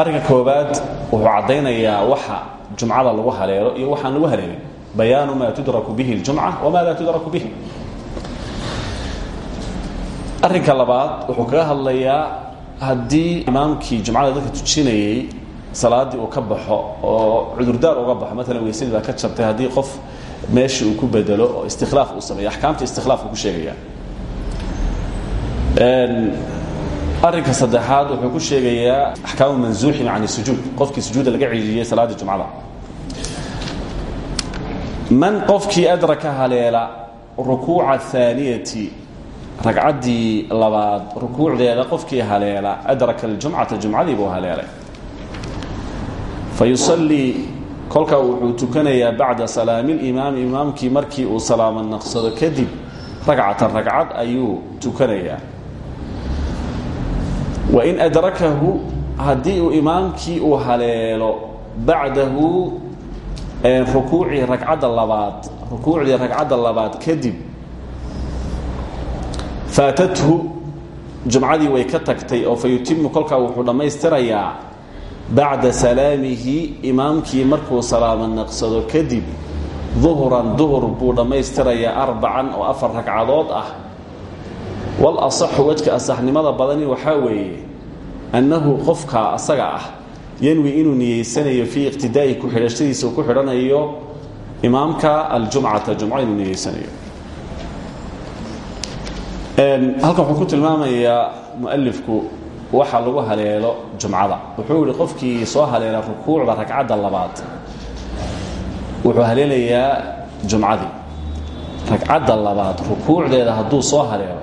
arrinka koobaad wuxuu caddaynayaa waxa jumcada lagu haleelo iyo waxaan lagu haleelin. Bayaanu maa tudraku bihi اljumca wama laa tudraku bihi. Arrinka labaad wuxuu kaga hadlayaa haddii imaamkii jumcada dadka tujinayey salaaddii uu ka baxo oo cudurdaar uga baxo maalan weysadii baa ka jabtay haddii qof meeshii uu ku bedelo oo istikhlaaf uu sameeyo axkaamta istikhlaafku ku sheegaya arrinka saddexaad wuxuu ku sheegayaa axkaamu mansuuxin can sujuud. Qofkii sujuuda laga ciijiyey salaadii jumcada. Man qofkii adraka haleela rukuuca aaniyati ragcaddii labaad rukuucdeeda qofkii haleela adraka aljumcata jumcadii buu haleelay. Fa yusallii kolkaa wuxuu tukanayaa bacda salaami limaami imaamkii markii uu salaamo naqsado kadib ragcatan ragcad ayuu tukanayaa wain adrakahu haddii uu imaamkii uu haleelo bacdahu rukuucii ragcadda labaad rukuucdii ragcadda labaad kadib faatathu jumcadii way ka tagtay oo fa yutimu kolkaa wuxuu dhammaystirayaa bacda salaamihi imaamkii markuu salaamo naqsado kadib duhran duhur buu dhammaystirayaa arbacan oo afar ragcadood ah walasaxu wejka asaxnimada badani waxaa weeye annahu qofka asaga ah yanwi inuu niyeysanayo fii iqtidaa'i ku-xidhashadiisa ku xidhanayo imaamka aljumcata jumco inuu niyeysanayo halkan wuxuu ku tilmaamayaa mualifku waxa lagu haleelo jumcada. Wuxuu yihi qofkii soo haleela rukuucda ragcadda labaad wuxuu haleelayaa jumcadii. Ragcadda labaad rukuucdeeda hadduu soo haleelo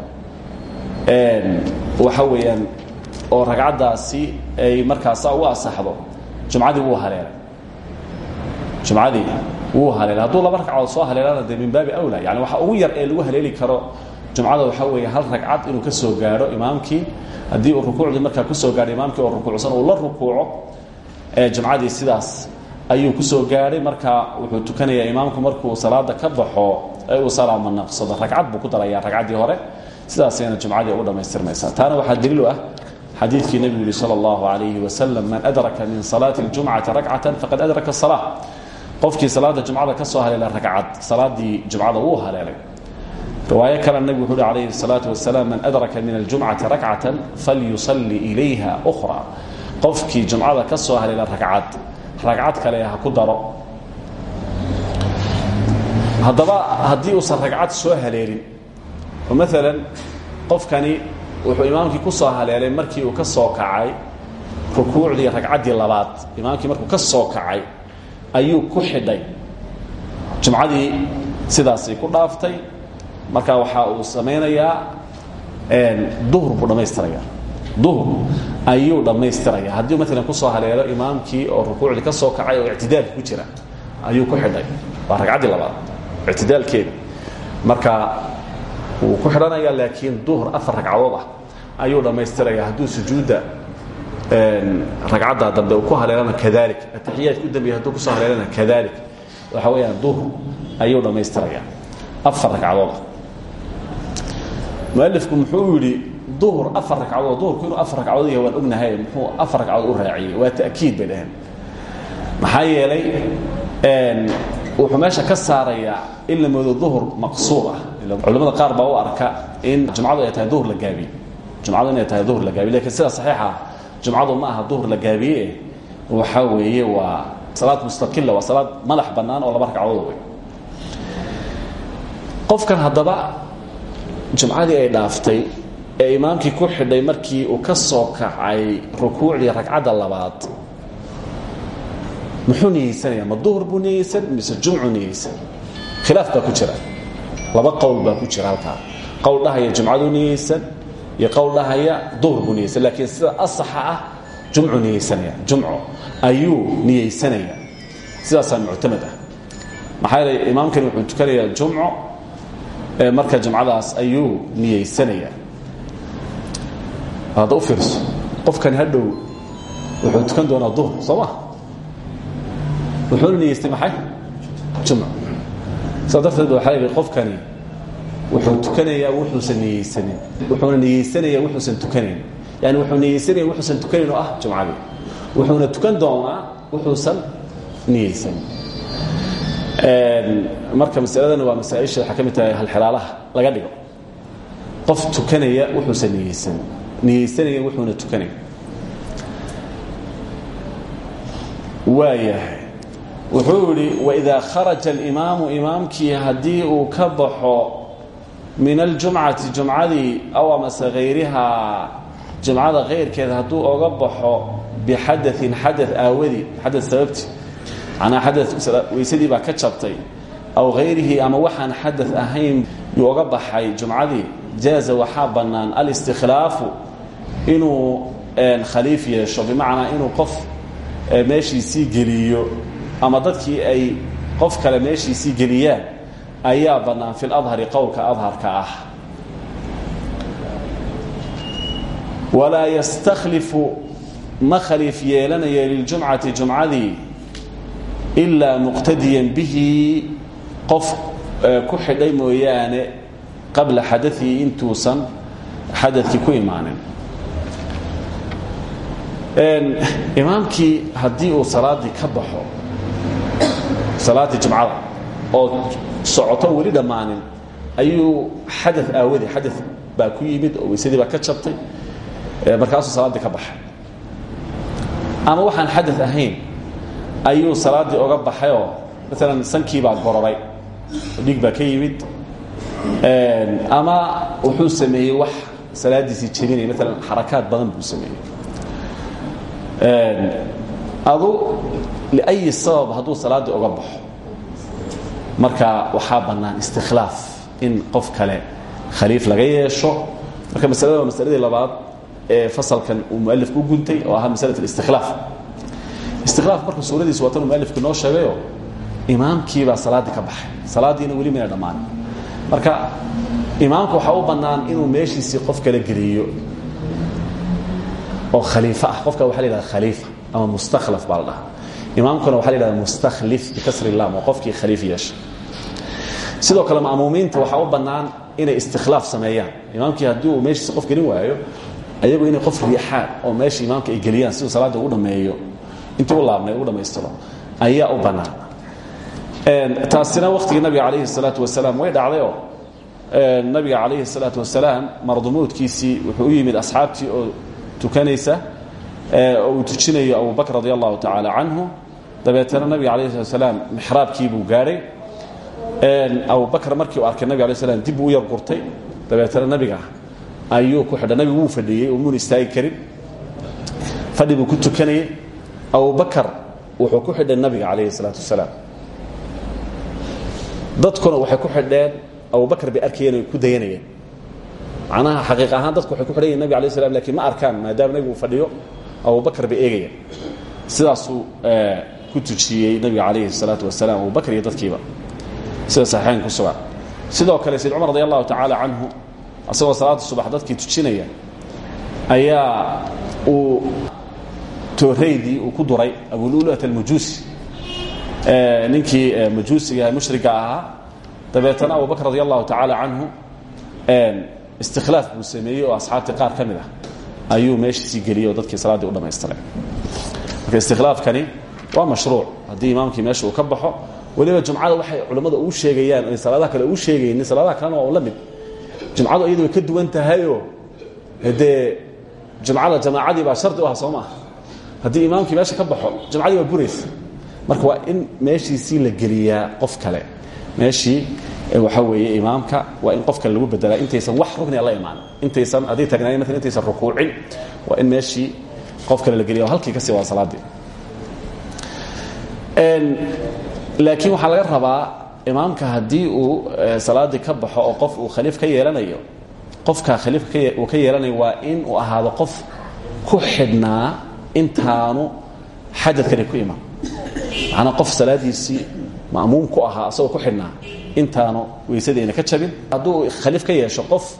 waxa weeyaan oo ragcaddaasi ay markaasa u asaxdo jumcadii wuu haleelay. Jumcadii wuu haleelay. Hadduu laba ragcadood soo haleelana dee min baabi awla yani waxa ugu yar ee lagu haleeli karo jumcada waxaa weeye hal ragcad inuu ka soo gaadho imaamkii. Haddii uu rukuucdii markaa ku soo gaadho imaamkii oo rukuucsan uu la rukuuco jumcadii sidaas ayuu ku soo gaadhay. Marka wuxuu tukanayaa imaamku markuu salaada ka baxo ee uu salaamo naqsado. Ragcad buu ku darayaa ragcaddii hore sidaasayna jumcadii ugu dhammaystirmaysaa. Taana waxaa daliil u ah xadiidkii nebigu yidhi sal allahu alayhi man adraka min salaati اljumcati rakcatan faqad adraka asala qofkii salaada jumcada ka soo haleela ragcad salaadii jumcada wuu haleelay. Riwaayo kalena nebigu wuxu calayhi salaatu wasalaam man adraka min aljumcati rakcatan falyusalli ilayha ukhra. Qofkii jumcada ka soo haleela ragcad ragcad kale ha ku daro. Haddaba haddii uusan ragcad soo haleelin oo maalan qofkani wuxuu imaamkii ku soo haleelay markii uu ka soo kacay rukuucdii ragcaddii labaad imaamkii markuu ka soo kacay ayuu ku xidhay. Jumcadii sidaasay ku dhaaftay marka waxa uu samaynayaa duhur buu dhammaystiraya duhur ayuu dhammaystiraya haddii maalan ku soo haleelo imaamkii oo rukuucdii ka soo kacay oo ictidaalka ku jira ayuu ku xidhay. Waa ragcaddii labaad ictidaalkeeda marka wuu ku xidhanaya laakiin duhur afar ragcadood ah ayuu dhammaystiraya hadduu sujuudda ragcadda dambe uu ku haleelana kaalik atixiyaadka u dambeeya hadduu ku soo haleelana kaalik waxa weeyaan duhur ayuu dhammaystiraya afar ragcadood ah. Mualifku muxuu yidhi duhur afar ragcadood duhurku inuu afar ragcadood yahay waan ognahay muxuu afar ragcadood u raaciyey waa ta'kiid bay dhaheen. Maxaa yeelay wuxuu meesha ka saarayaa in la moodo duhur maqsuur ah culamada qaar baa u arka in jumcadu ay tahay duhur la gaabiye jumcadu inay tahay duhur la gaabiye laakiin sida saxiixa jumcadu ma aha duhur la gaabiye waxaa weeye waa salaad mustaqila waa salaad madax bannaan oo laba ragcadood wey qofkan haddaba jumcadii ay dhaaftay ee imaamkii ku xidhay markii uu ka soo kacay rukuucdii ragcadda labaad muxuu niyeysanaya? Ma duhur buu niyeysan mise jumcu niyeysan? Khilaaf baa ku jira laba qowl baa ku jira halkaa. Qowl dhahaya jumcaduu niyeysan iyo qowl dhahaya duhur buu niyeysan. Laakiin sida asaxa ah jumcu niyeysanaya. Jumco ayuu niyeysanaya. Sidaasaa muctamad ah. Maxaa yeelay imaamkani wuxuu tukanayaa jumco marka jumcadaas ayuu niyeysanayaa hadda u fiirso qofkani hadhow wuxuu tukan doonaa duhr soo ma wuxuuna niyeystay maxay? Jumco saa darteed waxaa yidhi qofkani wuxuu tukanayaa wuxuusan niyeysanin. Wuxuuna niyeysanayaa wuxuusan tukanayn yani wuxuu niyeysanaya wuxuusan tukanayn oo ah jumcadii wuxuuna tukan doonaa wuxuusan niyeysanin marka masaladan waa masaaisha waxaa ka mid tahay halxiraalaha laga dhigo. Qof tukanaya wuxuusan niyeysanin niyeysanaya wuxuuna tukanayn waayahay wuxuu yihi waidaa kharaja alimaamu imaamkii haddii uu ka baxo min aljumcati jumcadii aw amase hayrihaa jumcada kayrkeeda hadduu oga baxo bixadain xada aawadii xada sababti manaa xada weysadii baa ka jabtay aw hayrihi ama waxaan xada ahayn yuu oga baxay jumcadii jaaza waxaa bannaan alistikhlaafu inuu khaliif yeesho bimacnaa inuu qof meeshiisii geliyo ama dadkii ay qof kale meeshiisii geliyaan ayaa bannaan fi ladhari qowlka adharka ah. Walaa yastakhlifu ma khaliif yeelanayo liljumcati jumcadii ilaa muqtadiyan bihi. Qof ku xidhay mooyaane qabla xadaihi intuusan xadadkii ku imaanin. Imaamkii haddii uu salaadii ka baxo salaaddii jumcada oo socoto weli dhammaanin ayuu xada aawadi xada baa ku yimid oo weysadii baa ka jabtay markaasuu salaaddii ka baxay. Ama waxaan xada ahayn ayuu salaaddii oga baxayoo maalan sankii baa gororay dhiig baa ka yimid ama wuxuu sameeyey wax salaadiisii jebinaya maalan xarakaad badan buu sameeyey adu liأyi sabab hadduu salaaddii oga baxo. Marka waxaa bannaan istikhlaaf in qof kale khaliif laga yeesho. Marka masalada waa masaladii labaad ee fasalkan uu mualifku u guntay oo ahaa masala اlistikhlaaf istikhlaaf marka suuradiisu waa tan mualifku noo sheegayo imaamkiibaa salaaddii ka baxay. Salaaddiina weli mayna dhammaanin marka imaamka waxaa u bannaan inuu meeshiisii qof kale geliyo oo khaliif ah. Qofka waxa la yidhahda khaliifa ama mustakhlaf baa la dhahaa. Imaamkuna waxaa la yidhahda mustakhlif bikasri lam waa qofkii khaliif yeesha sidoo kale ma'muumiinta waxaa u bannaan inay istikhlaaf sameeyaan. Imaamkii haddii uu meeshiisa qof gelin waayo ayagu inay qof riixaan oo meesha imaamka ay geliyaan siduu salaadda ugu dhammeeyo intii u laabnay ugu dhammaystiro ayaa u bannaan. Taasina wakhtigii nabiga calayhi salaatu wasalaam way dhacdayoo nabiga calayhi salaatu wasalaam mardumuudkiisii wuxuu u yimid asxaabtii oo tukanaysa oo uu tujinayo abu bakr radi allahu tacaala canhu dabeetana nabiga alayh slat slaam mixraabkii buu gaadhay abu bakr markii uu arkay nabig alay slam dib u yar gurtay. Dabeetana nabiga ayuu ku xidhay nabigu wuu fadhiyey oo muuna karin. Fadhi buu ku tukanayey abu bakar wuxuu ku xidhay nabiga calayhi salaatu wasalaam. Dadkuna waxay ku xidheen abu bakr bay arkayeen ku dayanayeen. Macnaha xaqiiq dadku waxay ku xidhan yihiin nabig alay slam ma arkaan maadaama nabigu fadhiyo abu bakr bay eegayeen. Sidaasuu ku tujiyey nabiga calayhi الsalaatu wasalaam abu bakr iyo dadkiiba. Sida saxiixayn ku sugan. Sidoo kale sayd cumar radi allahu tacaala canhu asagoo salaada subax dadkii tujinaya ayaa uu tooreydii uu ku duray abululat almajuusi. Ninkii majuusiga mushriga ahaa. Dabeetana abu bakr radi allahu tacaala canhu istikhlaaf buu sameeyey oo asxaabtii qaar ka mid ah ayuu meeshiisii geliyey oo dadkii salaaddii u dhamaystiray marka istikhlaafkani waa mashruuc. Haddii imaamkii meesha uu ka baxo weliba jumcada waxay culammada uu sheegayaan ay salaadaha kale uu sheegaynin salaadaha kalena waa u la mid. Jumcadu iyadu way ka duwan tahayoo dee jumcada jamaacadii baa shardi u ah soo maaha. Haddii imaamkii meesha ka baxo jumcadii waa buraysa. Marka waa in meeshiisii la geliyaa qof kale meeshii waxaa weeye imaamka waa in qof kale lagu bedelaa intaysan wax rukniga la imaan intaysan hadday tagnaayen maala intaysan rukuucin waa in meeshii qof kale la geliya halkii ka sii wada salaaddii laakiin waxaa laga rabaa imaamka haddii uu salaaddii ka baxo oo qof uu khaliif ka yeelanayo qofka khaliifka uu ka yeelanayo waa in uu ahaado qof ku xidhnaa intaanu xadadkani ku iman macnaa qof salaadiisii ma'muum ku ahaa asagoo ku xidhnaa. Intaanu weysadeyna ka jabin. Hadduu khaliif ka yeesho qof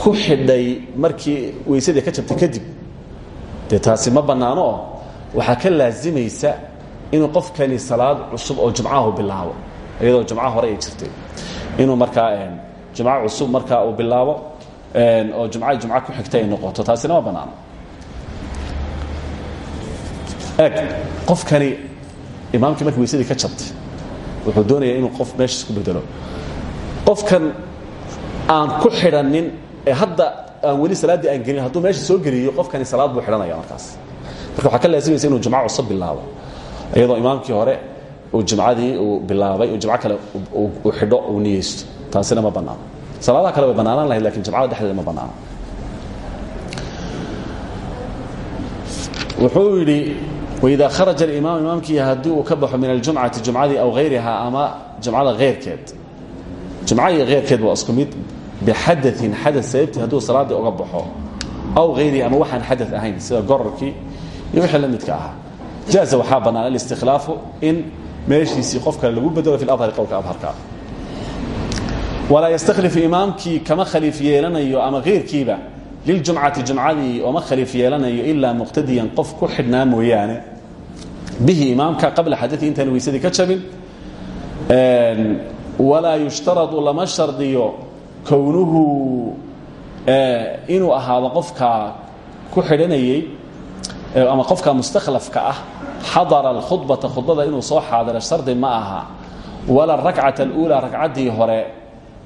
ku xidhay markii weysadii ka jabtay kadib taasi ma bannaano oo ka laazimaysa inuu qofkani salaad cusub oo jumcahu bilaabo iyadoo jumca hore ay jirtay. Inuu markaa jumco cusub markaa uu bilaabo oo jumca jumco ku xigta noqoto taasina ma bannaano. Eg qofkani imaamkii markii weysadii ka jabtay wuxuu doonaya inuu qof meeshiis ku bedelo qofkan aan ku xidhanin ee hadda aan weli salaaddii aan gelin hadduu meesha soo geliyo qofkani salaad buu xidhanaya markaas. Marka waxaa ka laazimaysa inuu jumco cusub bilaabo iyadoo imaamkii hore uu jumcadii uu bilaabay uu jumco kale uu xidho uu niyeysto. Taasina ma bannaano salaadaha kale way bannaanaan lahayd laakiin jumcada dhexdeeda ma bannaano wuxuu yidhi wإida kharaja اimaam imaamkii haddii uu ka baxo min aljumcati jumcadii aw hayriha ama jumcada heyrkeed jumca iyo heyrkeed waa isku mid bixadain xada sababtii hadduu salaadii uga baxo aw hayrihi ama waxaan xada ahayn sida gorarkii iyo wixii la midka ahaa jaaza waxaa bannaan alistikhlaafu in meeshiisii qof kale lagu bedelo fi adhari qowlka adharka walaa yastakhlifu imaamkii kama khaliif yeelanayo ama heyrkiiba liljumcati jumcadii ooma khaliif yeelanayo ilaa muqtadiyan qof ku xidhnaa mooyaane bihi imaamka qabla xadai intaan weysadii ka jabin walaa yushtaradu lama shardiyo kownuhu inuu ahaado qofkaa ku ama qofka mustakhlafka ah xadara alkhudbata khudbada inuu soo xaadiro shardi ma aha. Wala rakcata aluulaa ragcaddii hore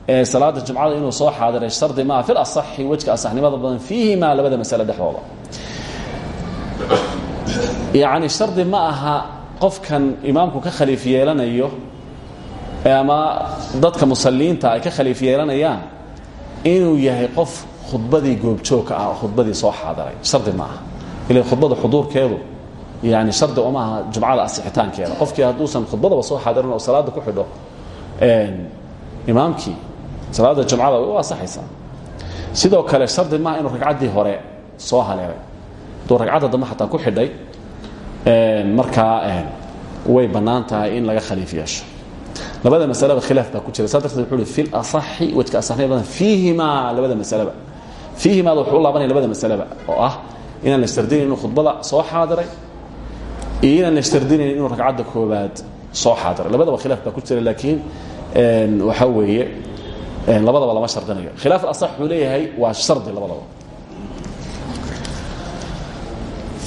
ee salaada jumcada inuu soo xaadiray shardi maaha fi lasaxi wejka asaxnimada badan fiihimaa labada masale dhexdooda yacni shardi ma aha qofkan imaamku ka khaliif ama dadka musaliinta ay ka khaliif inuu yahay qof khudbadii goobjoogka ah oo soo xaadiray shardi ma aha. Ila khudbada xuduurkeedu yani shardi uma aha jumcada asixitaankeeda. Qofkii hadduusan khudbadaba soo xaadirin oo salaada ku xidho imaamkii salaada jumcada way u sidoo kale shardi maaha inuu ragcaddii hore soo haleelay hadduu ragcadda dambe xataa ku xidhay markaa way bannaan tahay in laga khaliif yeesho. Labada masaleba khilaaf baa ku jira. Saa darteed wuxuu uhi fi lasaxi wejka asaxnimada badan fiihimaa labada masaleba fiihimaada wuxuu u laabanaya labada masaleba oo ah inaan la shardinayn inuu khudbada soo xaadiray iyo inaan la shardinayn inuu ragcadda koobaad soo xaadiray. Labadaba khilaaf baa ku jira laakiin waxaa weeye labadaba lama shardinayo. Khilaaf asax wuxuu leeyahay waa shardi labadaba.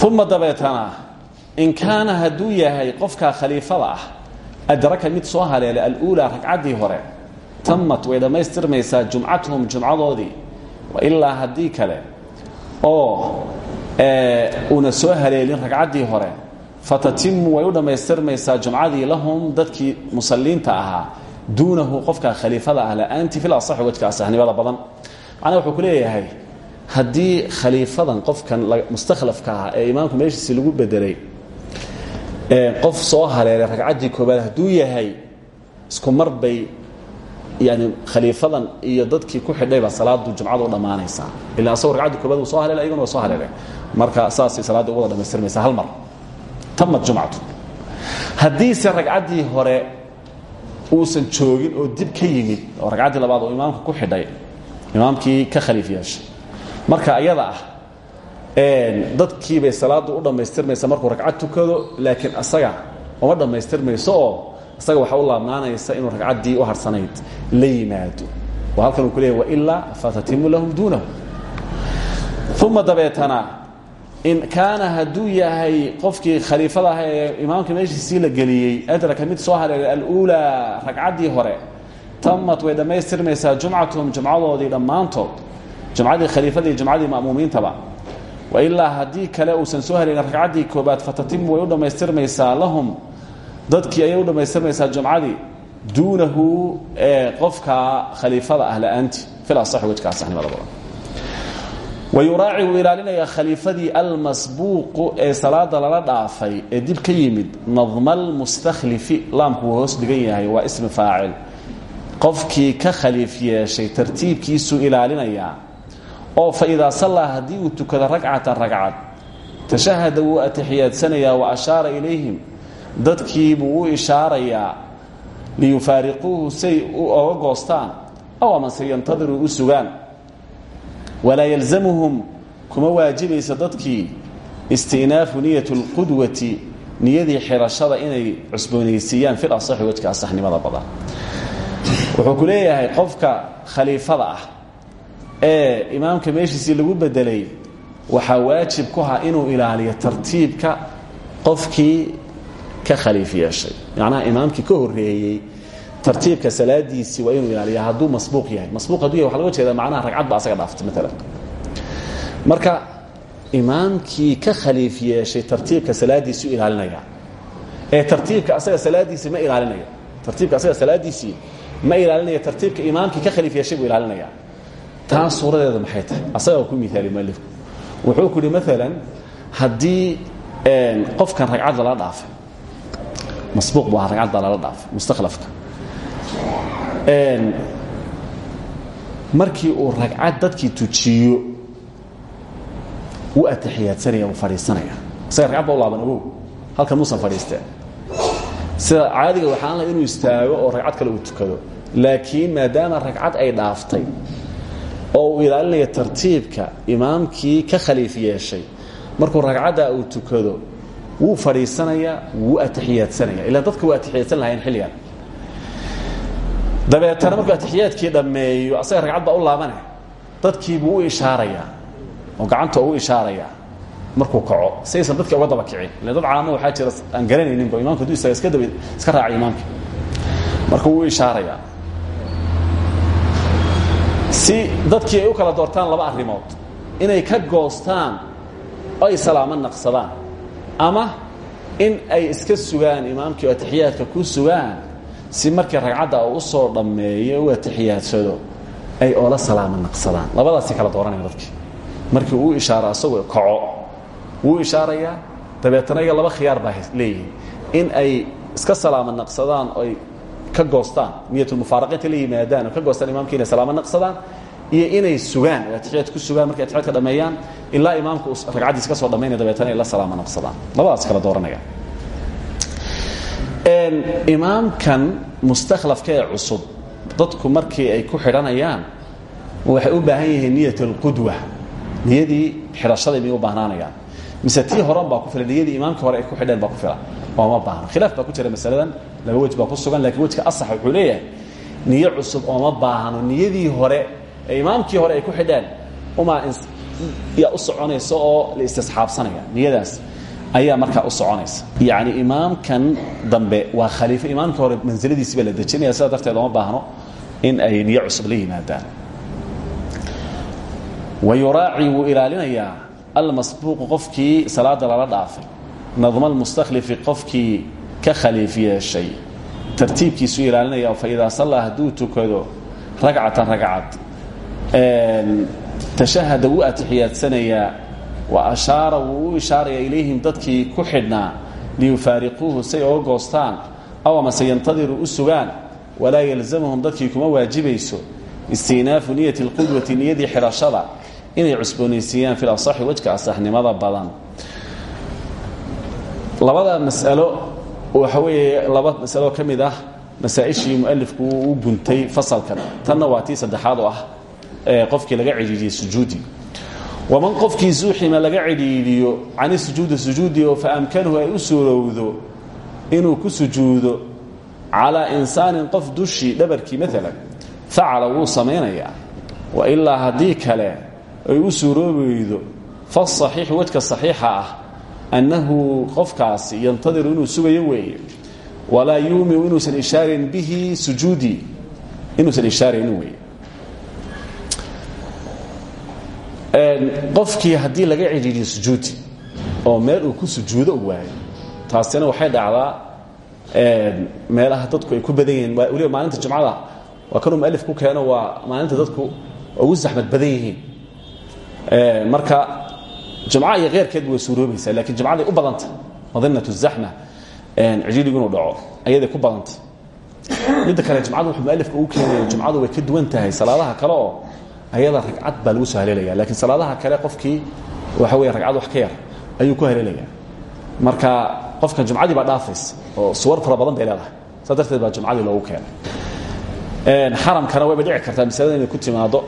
Uma dabeetana in kaana hadduu yahay qofkaa khaliifada ah adraka mid soo haleelay aluulaa ragcaddii hore tamat way dhammaystirmaysaa jumcatuhum jumcadoodii ilaa haddii kale oo una soo haleelin ragcaddii hore fatatimu way u dhammaystirmaysaa jumcadii lahum dadkii musaliinta ahaa duunahu qofka khaliifada ah la'aantii fil asaxi wajka asaxnimada badan. Macnaha wuxuu ku leeyahay khaliifadan qofkan mustakhlafka ee imaamku meeshiisi lagu bedelay qof soo haleelay ragcaddii koobaad hadduu yahay isku mar bay yani khaliifadan iyo dadkii ku xidhaybaa salaadu jumcada u dhammaanaysaa. Ila asagoo ragcaddii koobaad uu soo haleelay ayaguna waa soo haleeleen marka saasay salaaddii u wada dhamaystirmaysaa hal mar. Tamad jumcatu. Haddiise ragcaddii hore uusan joogin oo dib ka yimid oo ragcaddii labaad oo imaamka ku xidhay imaamkii ka khaliif yeeshay marka ayada ah dadkii bay salaaddu u dhammaystirmaysa markuu ragcad tukado laakiin asaga uma dhammaystirmayso oo isaga waxaa u laabnaanaysa inuu ragcaddii u harsanayd la yimaado. Oo halkan uu ku leeyahy wailaa fatatimu lahum duunahu. Uma dabeetana in kaana hadduu yahay qofkii khaliifada ah ee imaamka meeshiisii la geliyey adraka mid soo haleelay aluulaa ragcaddii hore tamad way dhammaystirmaysaa jumcatuhum jumcadoodii dhammaantood. Jumcadii khaliifadii jumcadii ma'muumiintaba wailaa haddii kale uusan soo haleelin ragcaddii koobaad fatatimu way u dhammaystirmaysaa lahum. Dadkii ayay u dhammaystirmaysaa jumcadii duunahu ee qofka khaliifada ah la'aanti fil asaxi wejka asaxnimada badan wayuraaci wuu ilaalinayaa khaliifadii almasbuuqu ee salaada lala dhaafay ee dib ka yimid nadma almustakhlifi laamku wuu hoos dhigan yahay waa ismi faacil. Qofkii ka khaliif yeeshay tartiibkiisuu ilaalinayaa oo fa idaa sallaa haddii uu tukado ragcatan ragcad tashahada wuu atixiyaadsanayaa wa ashaara ilayhim dadkii buu u ishaarayaa liyufaariquuhu say oga goostaan aw amase yantadiruu u sugaan. Walaa yalzamuhum kuma waajibaysa dadkii istinaafu niyat اlqudwati niyadii xirashada inay cusboonaysiiyaan fil asaxi wejka asaxnimada badan. Wuxuu ku leeyahay qofka khaliifada ah ee imaamka meeshiisii lagu bedelay waxaa waajib ku ha inuu ilaaliyo tartiibka qofkii ka khaliif yeeshay. Macnaha imaamkii ka horeeyey tartiibka salaadiisii waa inuu ilaaliya hadduu masbuuq yahay. Masbuuq hadduu yahay waxa loga jeeda macnaha ragcad ba asaga dhaaftay maalan marka imaamkii ka khaliif yeeshay tartiibka salaadiisii u ilaalinaya ee tartiibka asaga salaadiisii ma ilaalinaya tartiibka asaga salaadiisii ma ilaalinaya tartiibka imaamkii ka khaliif yeeshay buu ilaalinaya taa suuradeeda maxay tahay? Asagaa ku miaaliy mualifku wuxuu ku yihi maalan haddii qofkan ragcad lala dhaafay masbuuq bu ahaa ragcad baa lala dhaafay mustakhlafka markii uu ragcad dadkii tujiyo wuu ataxiyaadsanaya wuu fadhiisanaya. Isaga ragcad ba u laaban ogow halkan muusan fadhiisteen. Sida caadiga waxaan la inuu istaago oo ragcad kale uu tukado. Laakiin maadaama ragcad ay dhaaftay oo uu ilaalinaya tartiibka imaamkii ka khaliif yeeshay. Markuu ragcadda uu tukado wuu fadhiisanayaa wuu ataxiyaadsanaya ilaan dadka waa atixiyaadsan lahayn xilligan. Dabeetana markuu atixiyaadkii dhammeeyo asaga ragcad baa u laabane. Dadkiibuu u ishaarayaa oo gacanta u ishaarayaa. Markuu kaco si aysan dadkii uga daba kicin. Ille dad caamo waxaa jira aan garanayninba imamka haduu istaaga iska daba iska raaca imaamka marka wuu ishaarayaa si dadkii ay u kala doortaan laba arrimood inay ka goostaan oo ay salaamo naqsadaan ama in ay iska sugaan imaamkii oo atixiyaadka ku sugaan si markii ragcadda uu u soo dhammeeyo u atixiyaadsado ay oola salaamo naqsadaan. Labadaasay kala dooranaya dadkii. Markii uu ishaaro asagoo kaco wuu ishaarayaa dabeetana iga laba khiyaar baa leeyihiin in ay iska salaamo naqsadaan oy ka goostaan niyatulmufaaraqinta la yimaadaan oo ka goostaan imamki inay salaamo naqsadaan iyo inay sugaan oo atixiyaad ku sugaan markay atixiyaadka dhammeeyaan ilaa imaamka uu ragcaddiisa ka soo dhammaynaya dabeetana ay la salaamo naqsadaan. Labadaas kala dooranaya imaamkan mustakhlafka ee cusub dadku markii ay ku xidhanayaan waxay u baahan yihiin niyat alqudwa niyadii xidhashaday bay u baahnaanayaan. Mise tii horan baa ku filan niyadii imaamkii hore ay ku xidheen baa ku filan ooma baahno khilaaf baa ku jira masaladan. Laba wej baa ku sugan lakiin wejka asax wuxuu leeyahay niyo cusub ooma baahno niyadii hore ee imaamkii hore ay ku xidheen umaa yaa u soconaysa oo la istisxaabsanaya niyadaas ayaa markaa u soconaysa. Yacni imaamkan dambe waa khaliifo imaamkii hore mansiladiisi baa la dejinaya sidaa darteed ooma baahno in ay niyo cusub la yimaadaan. Wayuraaci wuu ilaalinayaa almasbuuqu qofkii salaada lala dhaafay nadma almustakhlifi qofkii ka khaliif yeeshay tartiibkiisuu ilaalinaya faidaa sallaa hadduu tukado ragcatan ragcad tashahada wuu atixiyaadsanayaa wa ashaara wuu u ishaaraya ilayhim dadkii ku xidhnaa liyufaariquuhu say oga goostaan aw amase yantadiru u sugaan walaa yalzamhum dadkii kuma waajibayso istinaafu niyati اlqudwati niyadii xidhashada inay cusboonaysiiyaan fi asaxi wejka asaxnimada badan labada masalo waxa weeye laba masalo ka mid ah masaa-ishii mualifku u guntay fasalkan. Tanna waa tii saddexaad oo ah ee qofkii laga cidhiidiyey sujuudi. Waman qofkii zuuxima laga cidhiidhiyo cani sujuudi sujuudi oo faamkanuhu ay u suurowdo inuu ku sujuudo calaa insaanin qof dushii dhabarkii maalan facala wuu samaynayaa. Wa ilaa haddii kale ay u suuroobaydo fasaxiixu wejka saxiixa ah annahu qofkaasi yantadiru inuu sugayo weeye. Walaa yuumiu inuusan ishaarin bihi sujuudi. Inuusan ishaaraynin weeye. Qofkii haddii laga cidhiidiyo sujuudi oo meel uu ku sujuudo u waayo taasina waxay dhacdaa meelaha dadku ay ku badan yihiin. Waliba maalinta jumcada. Waa kanuu mualif ku keeno waa maalinta dadku ugu zaxmad badan yihiin. Marka jumca iyo keyrkeed way suuroobaysaa lakiin jumcaday u badanta madinat zaxma cidhiidhigu inuu dhaco ayaday ku badanta midda kale jumcadu wuxuu mualifka ugu keenaya jumcadu way ka duwan tahay salaadaha kale oo ayada ragcad baa lagu soo haleelaya laakiin salaadaha kale qofkii waxa weya ragcad wax ka yar ayuu ku haleelaya marka qofkan jumcadii baa dhaafaysa oo suwar fara badan bay leedahay saa darteed baa jumcadii loogu keenay. Xaramkana wayba dhici kartaa masalada inay ku timaado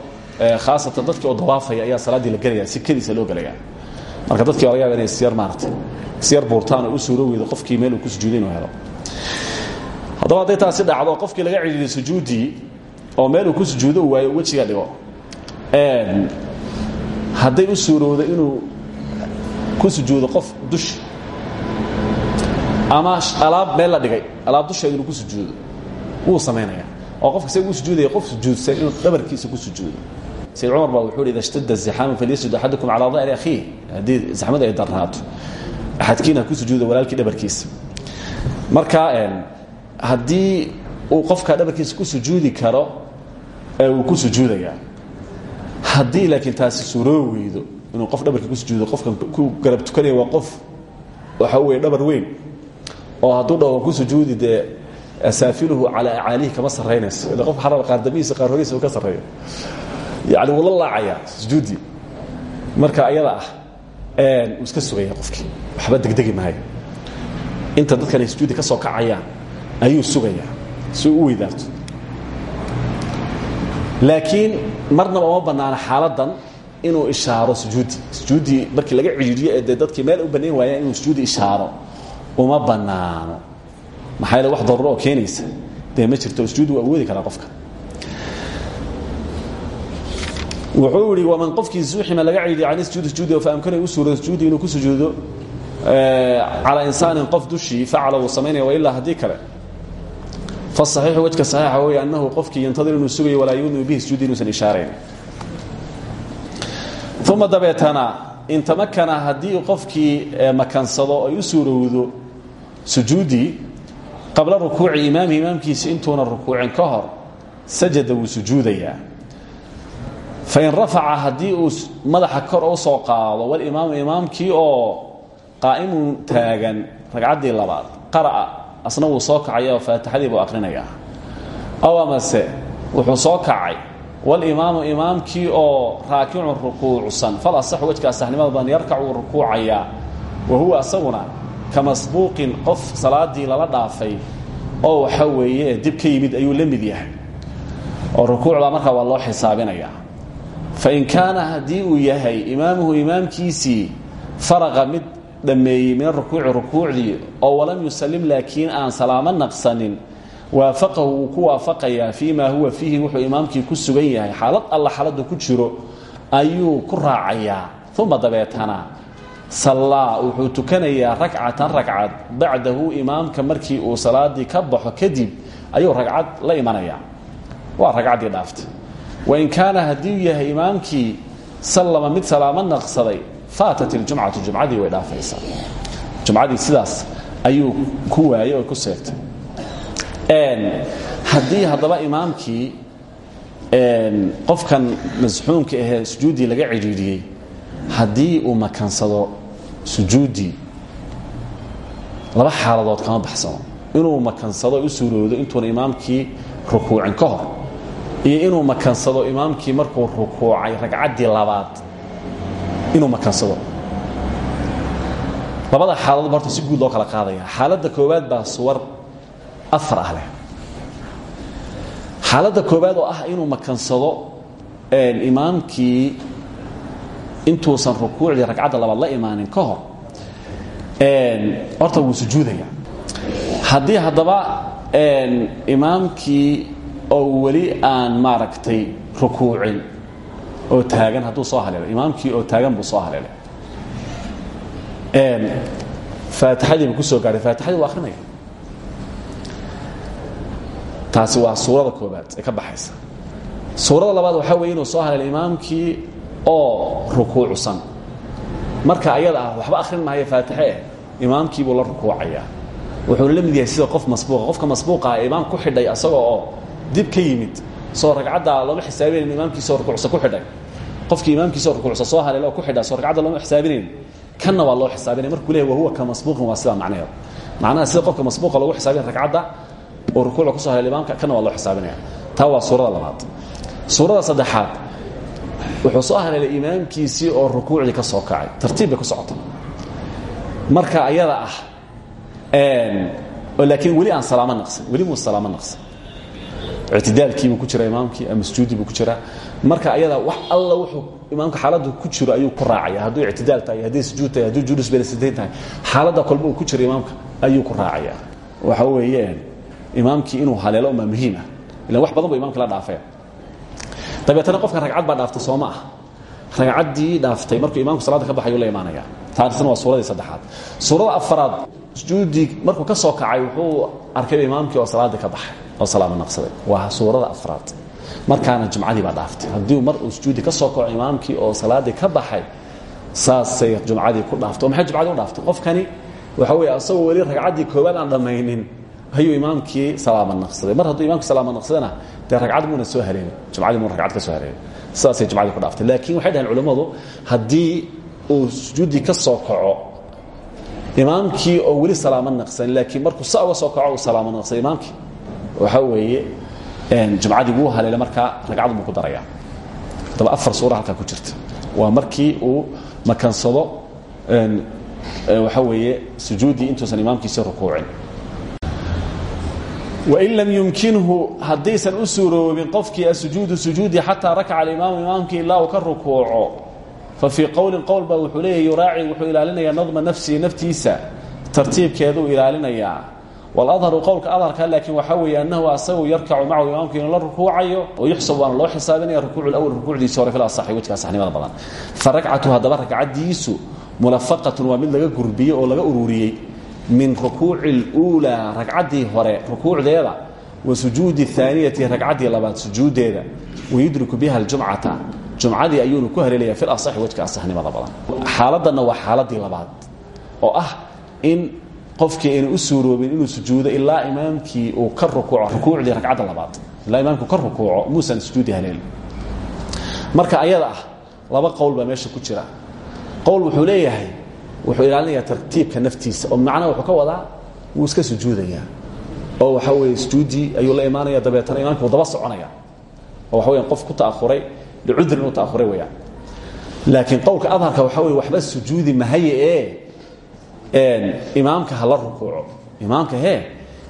khaasatan dadkii oo dawaafaya ayaa salaaddii la gelaya si keliisa loo gelaya marka dadkii baa laga yaba inay isyar maaragtay isyar buurtaan oo u suuro weydo qofkii meel uu ku sujuuday inuu helo. Haddaba hadday taasi dhacdo qofkii laga cidhiiday sujuuddii oo meel uu ku sujuudo u waayo wejiga dhigo. Hadday u suurowdo inuu ku sujuudo qof dushi ama alaab meel la dhigay alaab dusheeda inuu ku sujuudo wuu samaynaya oo qofka isaga u sujuudaya qof sujuudsan inuu dhabarkiisa ku sujuudo sayid cumar baa wuxuu hi ida shtada zixaamu falyasjud axadukum calaa dahri akhiih. Haddii zaxmadu ay darnaato axadkiina ku sujuuda walaalkii dhabarkiisa. Marka haddii uu qofka dhabarkiisa ku sujuudi karo wuu ku sujuudayaa haddii laakiin taasi suuroo weydo inuu qof dhabarkii ku sujuudo qofkan ku garab tukanaya waa qof waxa weye dhabar weyn oo hadduu dhaho ku sujuudi dee asaafiluhu calaa acaalihi kama sarraynayso qof xaraba qaar horiisa uu ka sarreeyo yani wuu la laacayaa sujuuddii. Marka ayada ah wuu iska sugaya qofkii. Waxba degdegi maayo. Inta dadkan ay sujuudi ka soo kacayaan ayuu sugayaa si uu u weydaarto laakiin marnaba uma bannaana xaaladan inuu ishaaro sujuudi sujuuddii markii laga cidhiiriyo ee dee dadkii meel u bannayn waayaan inuu sujuudi ishaaro uma bannaano. Maxaa yaele wax daruuro oo keenaysa. Dee ma jirto sujuudi waa awoodi karaa qofka wuxuu yihi waman qofkii zuuxima laga cidhiiriyo can sujuudi sujuudi fa amkana u suurado sujuudi inuu ku sujuudo calaa insaanin qof dushii facala wuu samaynaya wailaa haddii kale. Fasaxiixu wejka saxiixa wey annahu qofkii yantadir inuu sugayo walaa yuuminu bihi sujuudi inuusan ishaarayn. Uma dabeetana in tamakana haddii qofkii makansado ay u suurowdo sujuuddii qabla rukuuci imaamihi imaamkiisa intuuna rukuucin ka hor sajada wuu sujuudayaa fain rafaca haddii uu madaxa kor u soo qaado walimaamu imaamkii oo qaa'imun taagan ragcaddii labaad qara'a asna wuu soo kacaya oo faatixadii buu aqrinayaa aw amase wuxuu soo kacay walimaamu imaamkii oo raakicun rukuucsan fal asaxu wejka asaxnimada baan yarkac wuu asaguna ka masbuuqin qof salaadii lala dhaafay oo waxa weeye dib ayuu la mid yahay oo rukuucda markaa waa loo xisaabinayaa fain kaana haddii uu yahay imaamuhu imaamkiisii faraqa mid dhammeeyey min arukuuci rukuucdii oo walam yusalim laakiin aan salaamo naqsanin waafaqahu wuu ku waafaqayaa fii ma huwa fiihi wuxuu imaamkii ku sugan yahay xaalad alla xaaladdu ku jiro ayuu ku raacayaa uma dabeetana sallaa wuxuu tukanayaa ragcatan ragcad bacdahu imaamka markii uu salaadii ka baxo kadib ayuu ragcad la wain kaana haddii uu yahay imaamkii sallama mid salaamo naqsaday faatat iljumcatu jumcadii way dhaafaysaa jumcadii sidaas ayuu ku waayey oo ku seegtay haddii haddaba imaamkii qofkan masxuumka ahee sujuuddii laga cidhiidhiyey haddii uu makansado sujuuddii laba xaaladood kama baxsano inuu makansado u suuroodo intuuna imaamkii rukuucin ka hor iyo inuu makansado imaamkii markuu rukuucay ragcaddii labaad. Inuu makansado. Labada xaaladoodba horta si guud loo kala qaadaya. Xaaladda koowaad baa suwar afar ah leh. Xaaladda koowaad oo ah inuu makansado imaamkii intuusan rukuucdii ragcadda labaad la imaanin ka hor horta wuu sujuudaya. Haddii haddaba imaamkii oo weli aan maaragtay rukuucin oo taagan hadduu soo haleelay imaamkii oo taagan buu soo haleelay. Faatixadii buu ku soo gaadhay faatixadii waa akrinaya taasi waa suurada koobaad ee ka baxaysa. Suurada labaad waxaa weeye inuu soo haleelay imaamkii oo rukuucsan marka ayada ah waxba akhrin maayo faatixe. Eh imaamkii buu la rukuucayaa. Wuxuuna la mid yahay sida qof masbuuqa. Qofka masbuuqa ee imaam ku xidhay asagoo oo dib ka yimid. Soo ragcadda looma xisaabinayn imaamkiisao rukuucsa ku xidhay. Qofkii imaamkiisao rukuucsa soo haleelo oo ku xidha soo ragcadda looma xisaabinayn kanna waa loo xisaabinaya markuu leeyahy wahuwa ka masbuuqin waa sidaa macnaheeda macnaha sida qofka masbuuqa loogu xisaabinaya ragcadda oo rukuucda ku soo haleelo imaamka kanna waa loo xisaabinaya. Taa waa suurada labaad. Suurada saddexaad wuxuu soo haleelay imaamkiisii oo rukuucdii ka soo kacay. Tartiib ku socota marka ayada ah laakiin weli aan salaamo naqsan weli muu salaamo naqsan ictidaalkiibuu ku jira imaamkii ama sujuudi buu ku jiraa. Marka ayada wax alla wuxuu imaamka xaaladdu ku jiro ayuu ku raacaya hadduu ictidaal tahay hadday sujuud tahay hadduu julus beelasidayn tahay xaaladda kolba ku jiro imaamka ayuu ku raacaya waxa weeye imaamkii inuu haleelo umaa muhiim ah. Wax badan bu imamkii la dhaafeen dabeetana qofkan ragcad baa dhaaftay soo ma ah dhaaftay markuu imaamku salaada ka baxayuu la imaanaya taasna waa suuradii saddexaad. Suurada afaraad sujuudii markuu ka soo kacay wuxuu arkay imaamkii oo salaadii ka baxay oo salaamo naqsaday. Waa suurada afraad. Markaana jumcadii baa dhaaftay. Haddii mar uu sujuudi ka soo kaco imaamkii oo salaadii ka baxay saasay jumcadii ku dhaaftay. Maxay jumcadii u dhaaftay? Qofkani waxa weeye asagoo weli ragcaddii koowaad aan dhammaynin ayuu imaamkii salaamo naqsaday. Mar hadduu imamkii salaamo naqsadana dee ragcad muuna soo haleelin jumcadii muuna ragcad ka soo haleelin sidaasay jumcadii ku dhaaftay. Laakiin waxay dhaheen culimmadu haddii uu sujuuddii ka soo kaco imaamkii oo weli salaamo naqsan laakiin markuu sa soo kaco uu salaamo imaamkii waxaa weeye jumcadii wuu haleelay markaa ragcad buu ku daraya haddaba afar suura halkaa ku jirta. Waa markii uu makansado waxaa weeye sujuuddii intuusan imaamkiisi rukuucin. Wain lam yumkinhu haddaysan u suuroobin qofkii asujuudu sujuudi xataa rakaca alimaamu imaamkii ilaa uu ka rukuuco. Fa fii qowlin qowl baa wuxuu leeyahy yuraaci wuxuu ilaalinayaa nadma nafsihi naftiisa. Tartiibkeeduu ilaalinayaa waladharu qowlka adharka laakiin waxaa weeye annahu asagu yarkacu macahu imaamku inuu la rukuucayo oo yuxsab waana loo xisaabinaya rukuucu lawal rukuucdiisi hore fil asaxi wejkaa saxnimada badan fa ragcatu haddaba ragcaddiisu mulafaqatun waa mid laga gurbiyey oo laga ururiyey min rukuuci اluulaa ragcaddii hore rukuucdeeda wa sujuudi اaaniyati ragcaddii labaad sujuuddeeda wayudriku biha اljumcata jumcadii ayuunu ku haleelaya fi asaxi wejka asaxnimada badan xaaladdanna waa xaaladii labaad oo ah in qofkii ayna u suuroobin inuu sujuudo ilaa imaamkii uu ka rukuuco rukuucdii ragcadda labaad. Ilaa imaamkii ka rukuuco muusan sujuudi haleelin. Marka ayada ah laba qowl baa meesha ku jira. Qowl wuxuu leeyahay wuxuu ilaalinayaa tartiibka naftiisa oo macnaha wuxuu ka wadaa wuu iska sujuudayaa. Oo waxa weeye sujuuddii ayuu la imaanaya dabeetana imaamkii wuu daba soconaya. Oo waxa weyan qof ku ta'ahuray licudrin u ta'ahuray weyaan laakiin qowlka adharka waxaa weye waxba sujuudi mahaye ee imaamka hala rukuuco. Imaamka hee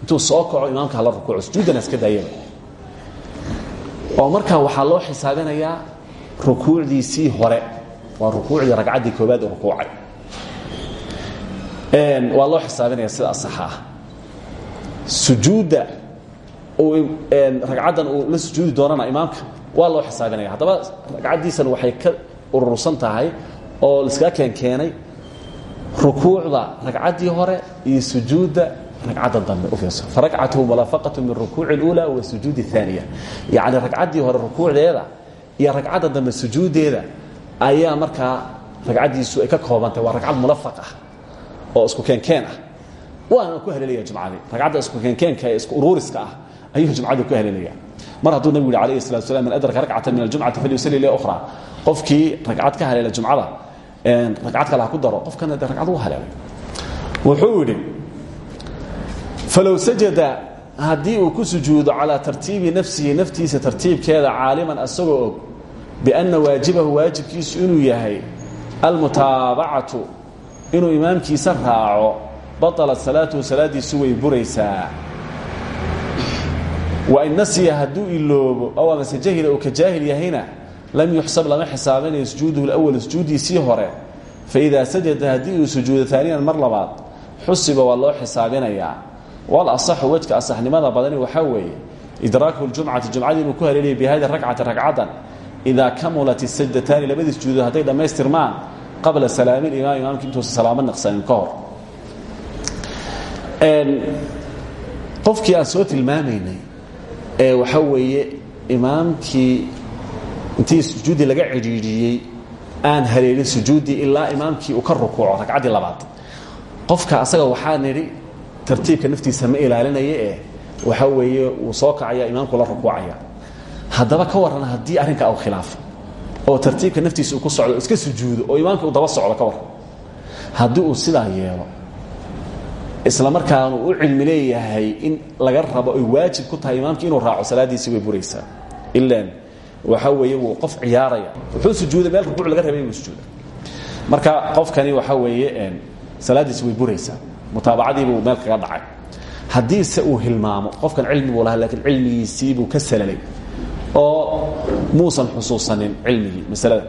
intuu soo kaco imaamka hala rukuuco. Sujuuddana iska daayaba oo markaa waxaa loo xisaabinayaa rukuucdiisii hore. Waa rukuucdii ragcaddii koobaad u rukuucay. Waa loo xisaabinaya sida asaxa ah. Sujuudda ragcaddan uu la sujuudi doonana imaamka waa loo xisaabinaya haddaba ragcaddiisan waxay ka urursan tahay oo laiskaga keenkeenay rukuucda ragcaddii hore iyo sujuudda ragcadda dambe u fiirso faragcatuhu mulafaqatu min rukuuci اlأuulى wa sujuudi الثaaniya yacni ragcaddii hore rukuucdeeda iyo ragcadda dambe sujuuddeeda ayaa markaa ragcaddiisu ay ka koobantahy waa ragcad mulafaq ah oo isku keenkeen ah waana ku haleelaya jumcadii ragcadda isku keenkeenka ee isku uruuriska ah ayuu jumcadii ku haleelaya mar hadduu nabigu yihi alayhi salatu slam man adraka ragcatan min aljumcati falyusalli ila ukhra qofkii ragcad ka haleela jumcada ragcad kale ha ku daro qofkana de ragcad u haleelay wuxuu yidhi falow sajada haddii uu ku sujuudo calaa tartiibi nafsihi naftiisa tartiibkeeda caaliman asagoo og bianna waajibahu waajibkiisu inuu yahay almutaabacatu inuu imaamkiisa raaco baطalat salaatuhu salaadiisu way buraysaa. Wain nasiya hadduu iloobo ow amase jahila uu ka jaahil yahayna lam yuxsab lama xisaabinayo sujuuduhu اlأwal sujuudiisii hore. Faidaa sajada haddii uu sujuudo aaniyan mar labaad xusiba waa loo xisaabinayaa walasaxu wejka asaxnimada badani waxaa weeye idraaku ljumcati jumcadii inuu ku haleelaya bihadi rakcati ragcadan idaa kamulat isajdataani labadii sujuudood hadday dhammaystirmaan qabla salaami imaam imaamki intuusa salaamo naqsanin ka hor. Qofkii aan soo tilmaamaynay ee waxaa weeye imaamkii intii sujuuddii laga cidhiidhiyey aan haleelin sujuuddii ilaa imaamkii uu ka rukuuco ragcaddii labaad. Qofka asaga waxaa nidhi tartiibka naftiisa ma ilaalinaya ee waxaa weeye wuu soo kacaya imaamku la rukuucaya haddaba ka warran haddii arrinka au khilaafo oo tartiibka naftiisa uu ku socdo iska sujuudo oo imaamkii uu daba socdo ka warran. Haddii uu sidaa yeelo isla markaanu u cilmi in laga rabo ay waajib ku tahay imaamkii inuu raaco salaaddiisii way buraysaa. Ilaan waxaa weeye wuu qof ciyaaraya. Wuxuu sujuuday meel rukuuc laga rabay inuu sujuuda marka qofkani waxaa weeye salaaddiisi way buraysaa. Mutaabacadiibuu meel kaga dhacay. Haddiise uu hilmaamo qofkan cilmi buu lahaa lakiin cilmigiisiibuu ka salalay oo muusan xusuusanin cilmigii masalada.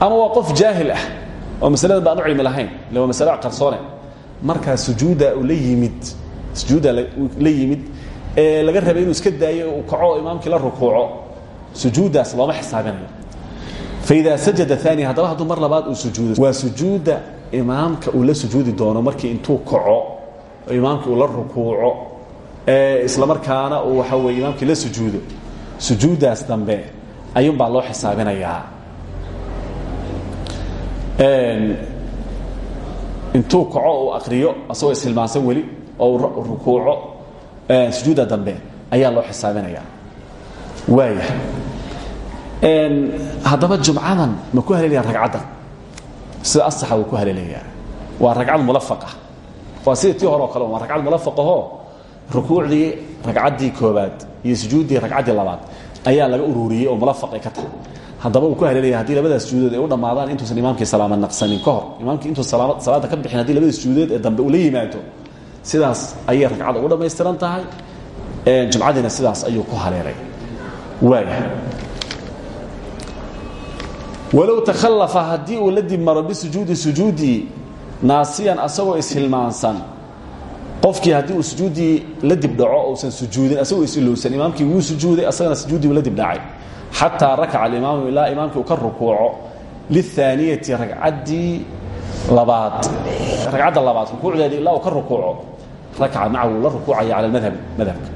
Ama waa qof jaahil ah oo masaladan baan u cilmi lahayn ille waa masale qarsoone. Markaa sujuudda uu la yimid sujuudda la yimid ee laga rabay inuu iska daayo uu kaco oo imaamkii la rukuuco sujuuddaas looma xisaabinayo faida sajada aani haddaba hadduu mar labaad uu sujuudo waa sujuudda imaamka uu la sujuudi doono markii intuu kaco imaamkii uu la rukuuco ee isla markaana uu waxa weye imaamkii la sujuudo. Sujuuddaas dambe ayuunbaa loo xisaabinayaa. Intuu kaco uu akriyo asagoo ishilmaansan weli oo uu rukuuco sujuudda dambe ayaa loo xisaabinaya waaya haddaba jumcadan ma ku haleelaya ragcaddan sida asaxa wuu ku haleelayaa waa ragcad mulafaqah waa sida tii hore o kale waa ragcad mulafaqahoo rukuucdii ragcaddii koobaad iyo sujuuddii ragcaddii labaad ayaa laga ururiyey oo mulafaqay ka tahay. Haddaba uu ku haleelaya haddii labadaas sujuudood ay u dhammaadaan intuusan imaamkii salaama naqsanin ka hor imaamkii intuu salaada ka bixin haddii labada sujuudood ee dambe uu la yimaado sidaas ayay ragcadda ugu dhammaystiran tahay. Jumcadiina sidaas ayuu ku haleelay. Waaya walow takhalafa haddii uu la dib maro bisujuudi sujuudii naasiyan asagoo ishilmaansan. Qofkii haddii uu sujuuddii la dibdhaco uusan sujuudin asagoo isilowsan imaamkii wuu sujuuday asagana sujuuddii la dibdhacay xataa rakaca alimaamu ilaa imaamkii uu ka rukuuco liلthaaniyati ragcaddii labaad ragcadda labaad rukuucdeedii ilaa uu ka rukuuco rakaca macahu wuu la rukuucaya cala madhabi madhabka.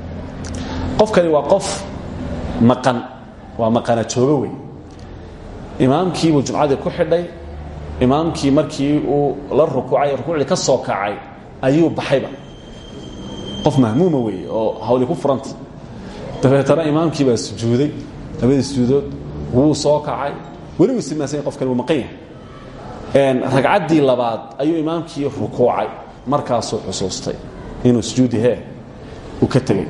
Qofkani waa qof maqan waa maqana joogo wey imaamkiibuu jumcadii ku xidhay imaamkii markii uu la rukuucay rukuucdii ka soo kacay ayuu baxayba. Qof mahmuuma weeye oo hawli ku furanta dabeetana imaamkii baa sujuuday labadii sujuudood wuu soo kacay. Weli uu silmaansan qofkani wuu maqan yahay. Ragcaddii labaad ayuu imaamkii rukuucay markaasuu xusuustay. Inuu sujuudi he uu ka tegey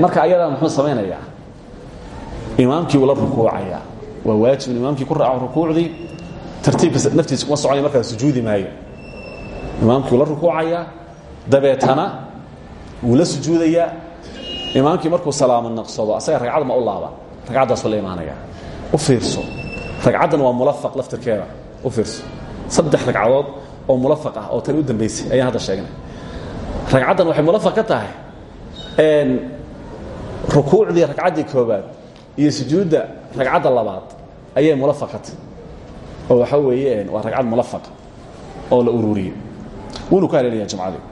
marka ayadaa muxuu samaynayaa imaamkii wuu la rukuucayaa waa waajib in imaamkii ku raaco rukuucdii tartiibka naftiisa kuma soconaya markaa sujuudi maayo. Imaamkii wuu la rukuucayaa dabeetana wuu la sujuudayaa. Imaamkii markuu salaamo naqsado asaga ragcad ma u laaba. Ragcaddaasuu la imaanaya u fiirso. Ragcaddan waa mulafaq laftirkeeda. U fiirso. Saddex ragcadood oo mulafaq ah oo tani u dambaysay ayaan hadda sheegnay. Ragcaddan waxay mulafaq ka tahay rukuucdii ragcaddii koobaad iyo sujuudda ragcadda labaad ayay mulafaqatay oo waxa weeye waa ragcad mulafaqa oo la ururiyey wuuna ku haleelaya jumcadii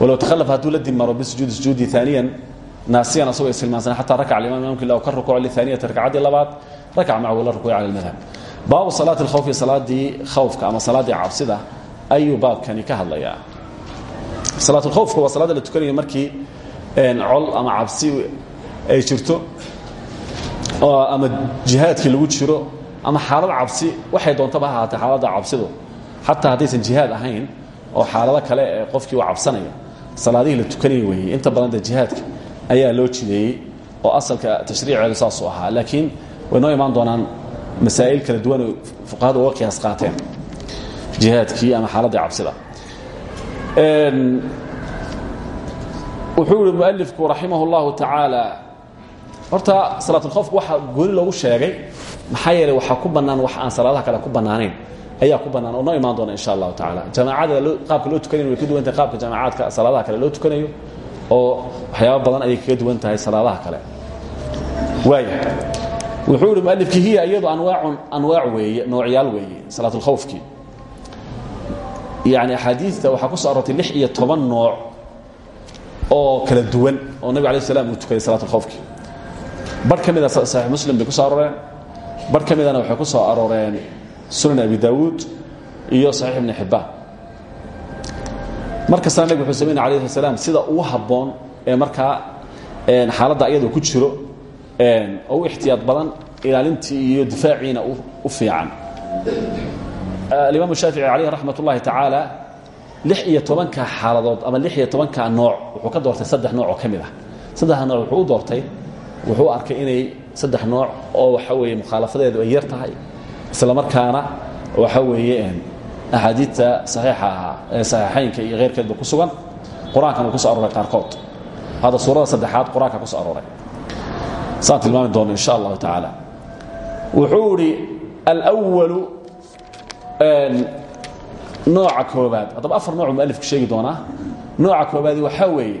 walow takhalafa hadduu la dimaro bisujuudi sujuudi aaniyan naasiyan asagoo isilmaansan xataa rakaca imam imamki ila ka rukuuco liaaniyati ragcaddii labaad rakaca macahu la rukuuci cala almadhab baabu salaati alkhawfi salaadii khawfka ama salaaddii cabsida ayuu baabkani ka hadlayaa. Salaatulkhawfka waa salaada la tukanaya markii col ama cabsi ay jirto ama jihaadkii lagu jiro ama xaalad cabsi waxay doontaba ha ahaatee xaaladda cabsidu. Xataa haddaysan jihaad ahayn oo xaalado kale ee qofkii uu cabsanaya salaadihii la tukanaya weeyey inta badan de jihaadka ayaa loo jideeyey oo asalka tashriiceedu saasuu ahaa. Laakiin way noo imaan doonaan masaa'il kala duwan oo fuqahadu uga qiyaas qaateen jihaadkii ama xaaladdii cabsida. Wuxuu yihi mualifku raximah اllahu tacaala horta salaatulkhofka waxaa gooni loogu sheegay maxaa yeeley waxaa ku bannaan wax aan salaadaha kale ku bannaanayn ayaa ku bannaan oo noo imaan doona insha allahu tacala jamaacada qaabka loo tukanayo way ka duwan tahay qaabka jamacaadka salaadaha kale loo tukanayo oo waxyaaba badan ayay kaga duwan tahay salaadaha kale. Waaya wuxuu yihi mualifkii hiya iyadu anwaacun anwaac weeye noocyaal weeye salaatulkhawfkii yani axaadiidta waxaa ku soo aroortay lix iyo toban nooc oo kala duwan oo nabig alay slam uu tukaday salaatulkhawfkii bar ka mida saxiix muslim bay ku soo arooreen bar ka midana waxay ku soo arooreen sunan abi daawuud iyo saxiix ibni xibbaan markastana nabig wuxuu samaynay alayh slat slam sida ugu habboon ee markaa xaaladda ayada ku jiro oo u ixtiyaad badan ilaalintii iyo difaaciina u fiican. Alimaam shaafici alayh raxmat ullahi tacaala lix iyo tobanka xaaladood ama lix iyo tobanka nooc wuxuu ka doortay saddex nooc oo ka mid ah. Saddexda nooc wuxuu u doortay wuxuu arkay inay saddex nooc oo waxa weeye mukhaalafadeedu ay yar tahay. Isla markaana waxa weeye axaadiidta saxiixa ahaa ee saxiixaynka iyo keyrkeedba ku sugan qur'aankana ku so aroray qaarkood. Hadda suurada saddexaad qur'aanka ku so aroray saan tilmaami doono insha allahu tacaala. Wuxuu idhi alwalu nooca koobaad. Haddaba afar nooc mualifku sheegi doonaa. Nooca koobaadi waxaa weeye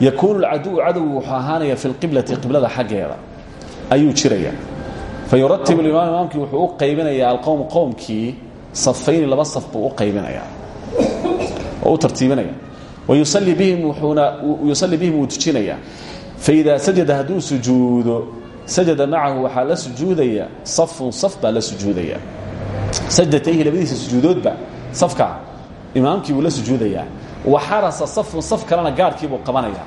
yakuunu lcaduwu cadowgu wuxuu ahaanaya fi lqiblati qiblada xaggeeda. Ayuu jiraya. Fayuratib imaam imaamkii wuxuu u qaybinayaa alqowm qowmkii safayni laba saf buu u qaybinaya. Oo u tartiibinaya. Wayusalli bihim wuu tujinaya. Faida sajada hadduu sujuudo sajada macahu waxaa la sujuudaya safun saf baa la sujuudaya. Sajdatayhi labadiisa sujuudoodba safka imaamkii buu la sujuudayaa wa xarasa safun saf kalena gaarhkiibuu qabanaya.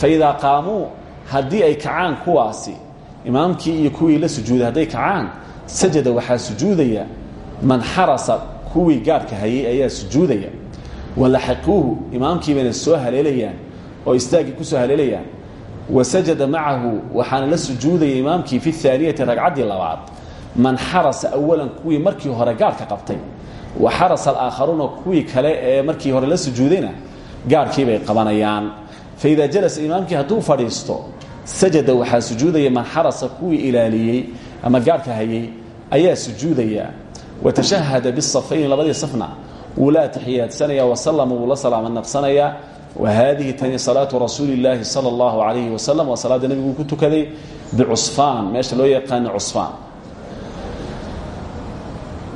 Faidaa qaamuu haddii ay kacaan kuwaasi imaamkii iyo kuwii la sujuuday hadday kacaan sajada waxaa sujuudaya man xarasa kuwii gaarhka hayay ayaa sujuudaya. Walaxiquuhu imaamkii bayna soo haleelayaan oo istaaggii ku soo haleelayaan. Wasajada macahu waxaana la sujuudaya imaamkii fi aaniyati ragcaddii labaad. Man xarasa awalan kuwii markii hore gaarhka qabtay waxaras alaakharuuna kuwii kale ee markii hore la sujuudayna gaarkii bay qabanayaan. Faidaa jalasa imaamkii hadduu fadhiisto sajada waxaa sujuudaya man xarasa kuwii ilaaliyey ama gaarka hayay ayaa sujuudaya. Watashahada bisafayni labadii safna wuu la atixiyaadsanaya wasalama wuu la salaam naqsanaya wahadihi tani salaatu rasuuli illaahi sala allahu calayhi wasalam waa salaadda ku tukaday bicusfaan. Meesha loo yaqaano cusfaan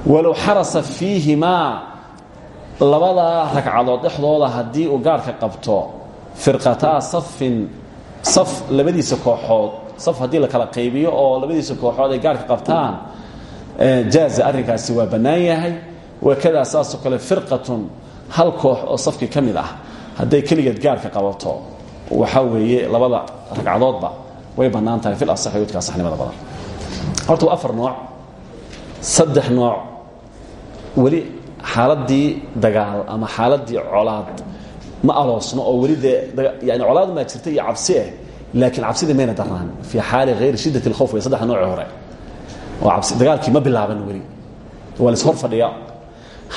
walow xarasa fiihimaa labadaa ragcadood dhexdooda haddii uu gaarhka qabto firqataa safin saf labadiisa kooxood saf haddii la kala qaybiyo oo labadiisa kooxood ay gaarhka qabtaan jaaza arrinkaasi waa bannaan yahay. Wakadaa saasoo kale firqatun hal koox oo safkii ka mid ah hadday keligeed gaarka qabato waxaa weeye labada ragcadoodba way bannaan tahay fil asaxi wejka asaxnimada badan. Horta afar nooc saddex nooc. Weli xaaladdii dagaal ama xaaladdii colaad ma aloosno oo weli dee yani colaad maa jirta iyo cabsi ah laakiin cabsidii mayna darnaan fii xaali hayri shiddat اlkhowf way saddexda nooci hore. Oo cabsi dagaalkii ma bilaaban weli. Waa lais hor fadhiya.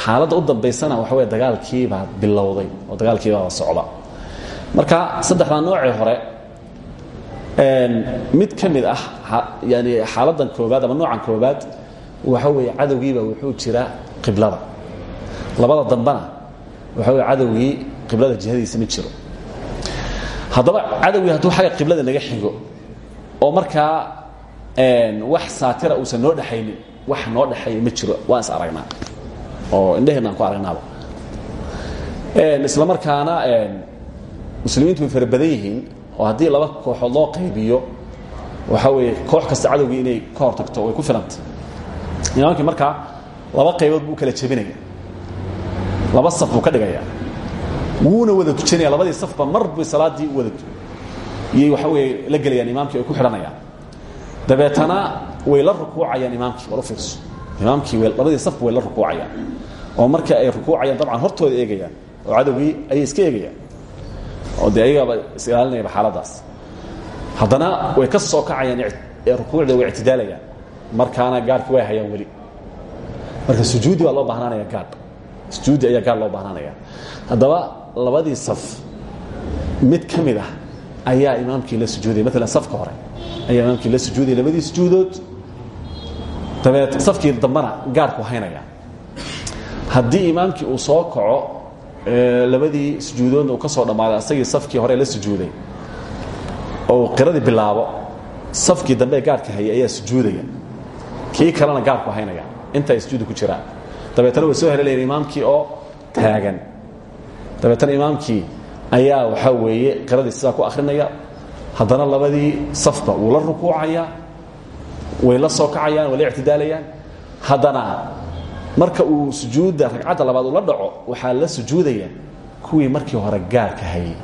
Xaaladda u dambaysana waxa wey dagaalkiibaa bilowday oo dagaalkiibaa socda. Marka saddexdaa noocii hore mid ka mid ah yani xaaladdan koobaad ama noocan koobaad waxa weeye cadowgiiba wuxuu jira qiblada. Labada dambena waxa wey cadowgii qiblada jihadiisa ma jiro. Haddaba cadowgii hadduu xagga qiblada naga xigo oo markaa wax saatira uusan noo dhexaynin wax noo dhexeeya ma jiro waan is aragnaa. Oo indheheenna aan ku aragnaaba. Isla markaana muslimiintu way fara badan yihiin oo haddii laba kooxood loo qaybiyo waxaa weeye koox kasta cadowgii inay ka hor tagto way ku filanta imaamkii markaa laba qaybood buu kala jebinaya. Laba saf buu ka dhigaya. Wuuna wada tujanaya labadii safba mar bay salaaddii u wada iyay waxa weeye la gelayaan imaamkii ay ku xidhanayaan dabeetana way la rukuucayaan imaamkii war u fiirso. Imaamkii labadii safba way la rukuucayaan. Oo marka ay rukuucayaan dabcan hortooda eegayaan. Oo cadowgii ayay iska eegayaan. Oo dee ayagaaba is ilaalinayaba xaaladaas. Haddana way ka soo kacayaan rukuucda way ictidaalayaan markaana gaarhki way hayaan weli. Marka sujuudi baa loo baahnaanaya gaadh sujuudi ayaa gaadh loo baahnaanaya. Haddaba labadii saf mid ka mid ah ayaa imaamkii la sujuudaya maalan safka hore ayaa imaamkii la sujuudaya labadii sujuudood dabeed safkii dambena gaarhku haynaya haddii imaamkii uu soo kaco labadii sujuudoodna uu ka soo dhammaaday asagii safkii hore la sujuuday oo qiradii bilaabo safkii dambe ee gaarhka hayay ayaa sujuudaya kii kalena gaarhku haynaya inta ay sujuudi ku jiraan. Dabeetana way soo helelayaan imaamkii oo taagan. Dabeetana imaamkii ayaa waxaa weeye qiradii sidaa ku akhrinaya haddana labadii safba wuu la rukuucaya way la soo kacayaan way la ictidaalayaan. Haddana marka uu sujuudda ragcadda labaad uu la dhaco waxaa la sujuudaya kuwii markii hore gaarka hayay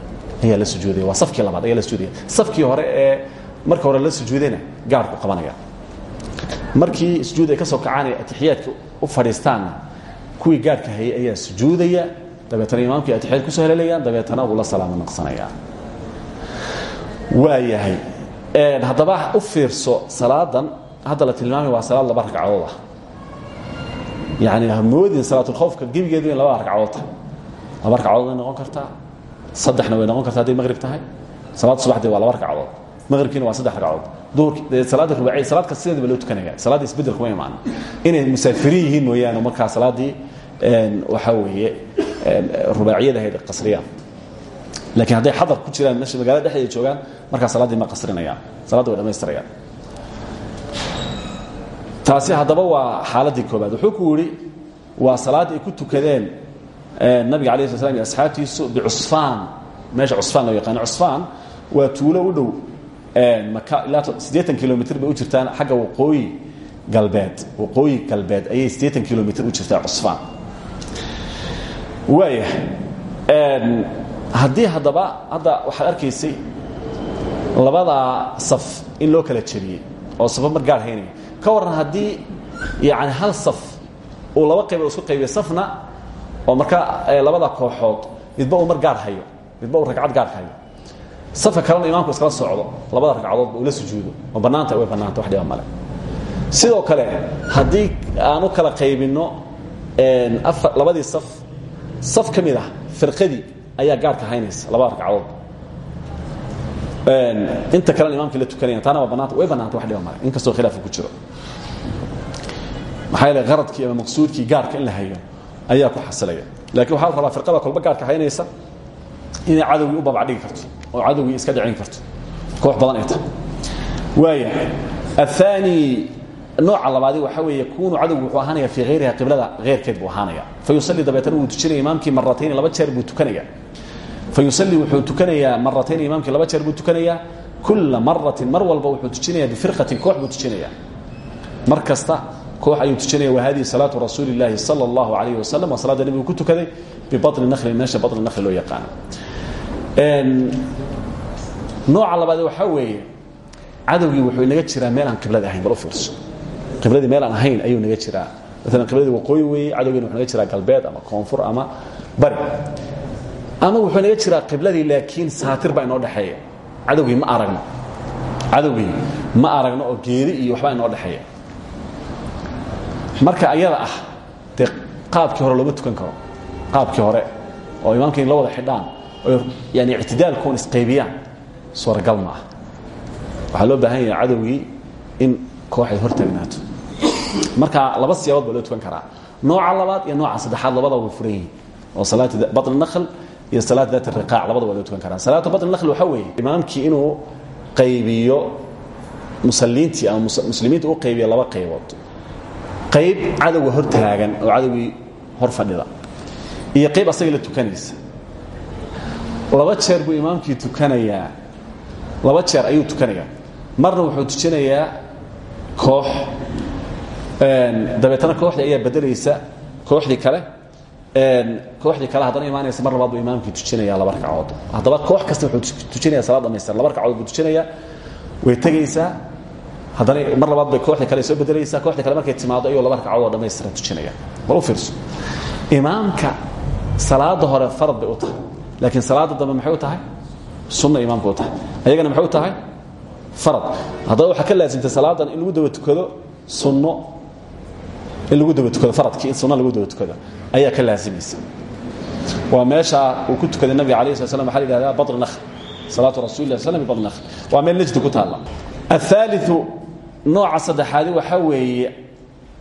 ayaa la sujuudaya waa safkii labaad ayaa la sujuudaya safkii hore ee marka hore la sujuudayna gaarku qabanaya markii sujuud ay ka soo kacaan atixiyaadka u fadhiistaanna kuwii gaarka hayay ayaa sujuudaya. Dabeetana imaamkii atixiyaad ku soo helelayaan dabeetana wuu la salaamo naqsanaya waa yahay haddaba u fiirso salaadan hadda la tilmaamay waa salaad laba ragcadood ah. Yani hamoodin salaatulkhawfka gebigeedu in labada ragcadood tahay. Laba ragcadood way noqon kartaa saddexna way noqon karta hadday maqrib tahay. Salaad subaxdee waa laba ragcadood maqribkiina waa saddex ragcadood duhurki salaadda rubaaciya salaad kasta sideedaba loo tukanaya salaadda isbeddel kuma imaan. Inay musaafiriin yihiin mooyaane markaa salaaddii waxaa weeye rubaaciyada ahayd qasriyaan. Lakiin hadday xadar ku jiraan meesha magaalada dhexdeeda joogaan markaa salaaddii ma qasrinayaan. Saladda way dhamaystirayaan taasi haddaba waa xaaladdii koobaad. Wuxuu ku yidhi waa salaadd ay ku tukadeen nabiga alay sl slam iyo asxaabtiisu bicusfaan meesha cusfaan loo yaqaano cusfaan waa tuulo u dhow siddeetan kilomitr bay u jirtaan xagga waqooyi galbeed. Waqooyi galbeed ayay siddeetan kilomitr u jirtaa cusfaan. Waaya haddii haddaba hadda waxaad arkaysay labadaa saf in loo kala jeriyey oo safo mar gaar haynaya ka warran haddii yani hal saf uu laba qaybood isku qaybiyo safna oo markaa labada kooxood midba uu mar gaar hayo midba uu ragcad gaar hayo safka kalena imaamku iskala socdo labada ragcadoodba uu la sujuudo ma bannaanta way bannaanta wax dhiba male sidoo kale haddii aan u kala qaybinno labadii saf saf ka mid ah firqadii ayaa haynaysa labada ragcadood. Inta kalena imaamkii la tukanaya taana waa way bannaanta wax dhiba male inkastoo khilaafu ku jiro. Maxaa yeele ama maqsuudkii gaarka in la hayo ayaa ku xasilaya. Lakin waxaa la rabaa firqada kolba gaarka haynaysa inay cadowgii u babacdhigi karto oo cadowgii iska dhicin karto koox badan ay tahay waaya aلثaanي nooca labaadi waxaa weeye yakunu cadowgu wuxuu ahaanaya fii hayriha qiblada heyrkeed buu ahaanaya fayusalli dabeetana wuu tujinaya imaamkii maratayn laba jeer buu tukanaya fayusalli wuxuu tukanayaa maratayn imaamkii laba jeer buu tukanayaa kula maratin mar walba wuxuu tujinaya bifirqatin koox buu tujinaya mar kasta koox ayuu tujinaya wahadihi salaatu rasuuli اllaahi salى اllahu alayh wasalam waa salaada nebigu ku tukaday bibaطni nakhlin meesha baطni nakhli loo yaqaano nooca labaad waxaa weeye cadowgii wuxuu inaga jiraa meel aan qiblada ahayn bal u fiirso qibladii meel aan ahayn ayuu naga jiraa. Maalan qibladii waqooyi weeye cadowgiina wuxuu naga jiraa galbeed ama koonfur ama bari. Ama wuxuu naga jiraa qibladii laakiin saatir baa inoo dhexeeya. Cadowgii ma aragno. Cadowgii ma aragno oo geeri iyo waxbaa inoo dhexeeya. Marka ayada ah dee qaabkii hore looma tukan karo. Qaabkii hore oo imaamka in la wada xidhaan yani ictidaalkuun isqaybiyaan suuragal ma ah waxaa loo baahan yahay cadowgii in koox ay hor taagnaato marka laba siyaabood baa loo tukan karaa. Nooca labaad iyo nooca saddexaad labadaba way furan yihiin. Oo salaatu baطn nakhl iyo salaat daat riqaac labada waa loo tukan karaa. Salaatu baطn nakhl waxaa weeye imaamkii inuu qaybiyo musaliintii ama muslimiinta u qaybiyo laba qaybood. Qayb cadowga hor taagan oo cadowgii hor fadhida iyo qayb asaga la tukanaysa laba jeer buu imaamkii tukanayaa. Laba jeer ayuu tukanayaa. Marna wuxuu tujinayaa koox dabeetana kooxdii ayaa bedelaysa kooxdii kale kooxdii kale haddana imaanaysa mar labaad buu imaamkii tujinaya laba ragcadood. Haddaba koox kasta wuxuu tujinaya salaad dhamaystiran laba ragcadood buu tujinayaa way tegaysaa haddana mar labaad bay kooxdii kale soo bedelaysaa kooxdii kale markay timaado ayuu laba ragcadood dhamaystiran tujinaya. Bal u fiirso? Imaamka salaada hore farad bay u tahay laakiin salaada dambe maxay u tahay? Sunna imaamka u tahay. Ayagana maxay u tahay? Farad. Haddaba waxaa ka laasimtay salaadan in lagu daba tukado sunno. In lagu daba tukado faradkii in sunno lagu daba tukado. Ayaa ka laasimaysa waa meesha uu ku tukaday nabiga alayh sala slam waxa la yidhahdaa badri nakhl salaatu rasuli lah slam badri nakhl waa meel najdi ku taalla. Ahaaliu nooca saddexaadi waxaa weeye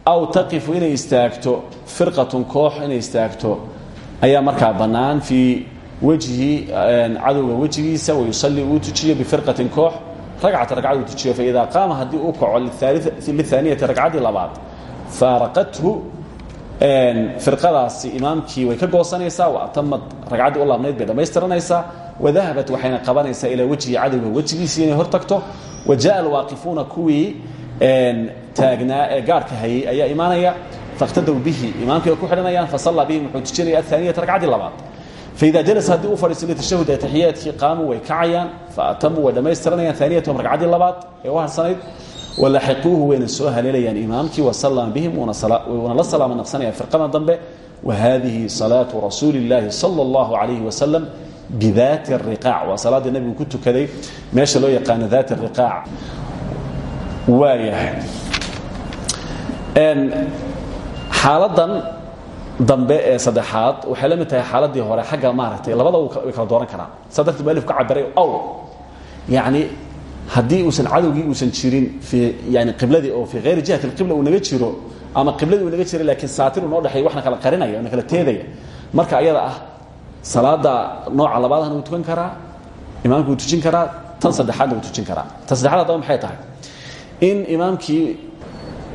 aw taqifu inay istaagto firqatun koox inay istaagto ayaa markaa bannaan fii wejhi cadowga wejigiisa wayusallii uu tujiyo bifirqatin koox. Ragcata ragcaduu tujiyo faidaa qaama haddii uu kaco lihaaniyati ragcaddii labaad faaraqathu firqadaasi imaamkii way ka goosanaysaa wa atamad ragcaddii u laabnayd bay dhammaystiranaysaa wadahabat waxayna qabanaysaa ilaa wejhi cadowga wejigiisii inay hor tagto wa jaءa alwaaqifuuna kuwii taagnaa ee gaarka hayay ayaa imaanaya faاqtadow bihi imaamkii way ku xidhanayaan fasallaa bihi wuxuu tujinaya aaniyaa ragcaddii labaad ida jalas haddii u fadhiisto litashahud ee taxiyaadkii qaamuu way kacayaan fa atamuu way dhammaystiranayan aaniyatahum ragcaddii labaad ee u harsanayd walaxiquuhu wayna soo haleelayaan imaamkii wasalama bihim wuuna la salaama naqsanayaan firqadan dambe wahadihi salaatu rasuuli illaahi sala allahu calayhi wasalam bidaati ariqaac waa salaaddii nabigu ku tukaday meesha loo yaqaano daat ariqaac waayahay xaaladan dambe ee saddexaad waxay la mid tahay xaaladii hore xagga maaragtay labada way kala dooran karaan. Saa darteed mualif ka cabiray aw yacni haddii uusan cadowgii uusan jirin fii yani qibladii oo fii hayri jihati alqibla uu naga jiro ama qibladii uu naga jira laakiin saatir uu noo dhexeey waxna kala qarinaya na kala teedaya. Marka ayada ah salaada nooca labaadana wuu tukan karaa imaamku wuu tujin karaa tan saddexaadna wuu tujin karaa. Tan saddexaad haddaba maxay tahay? In imaamkii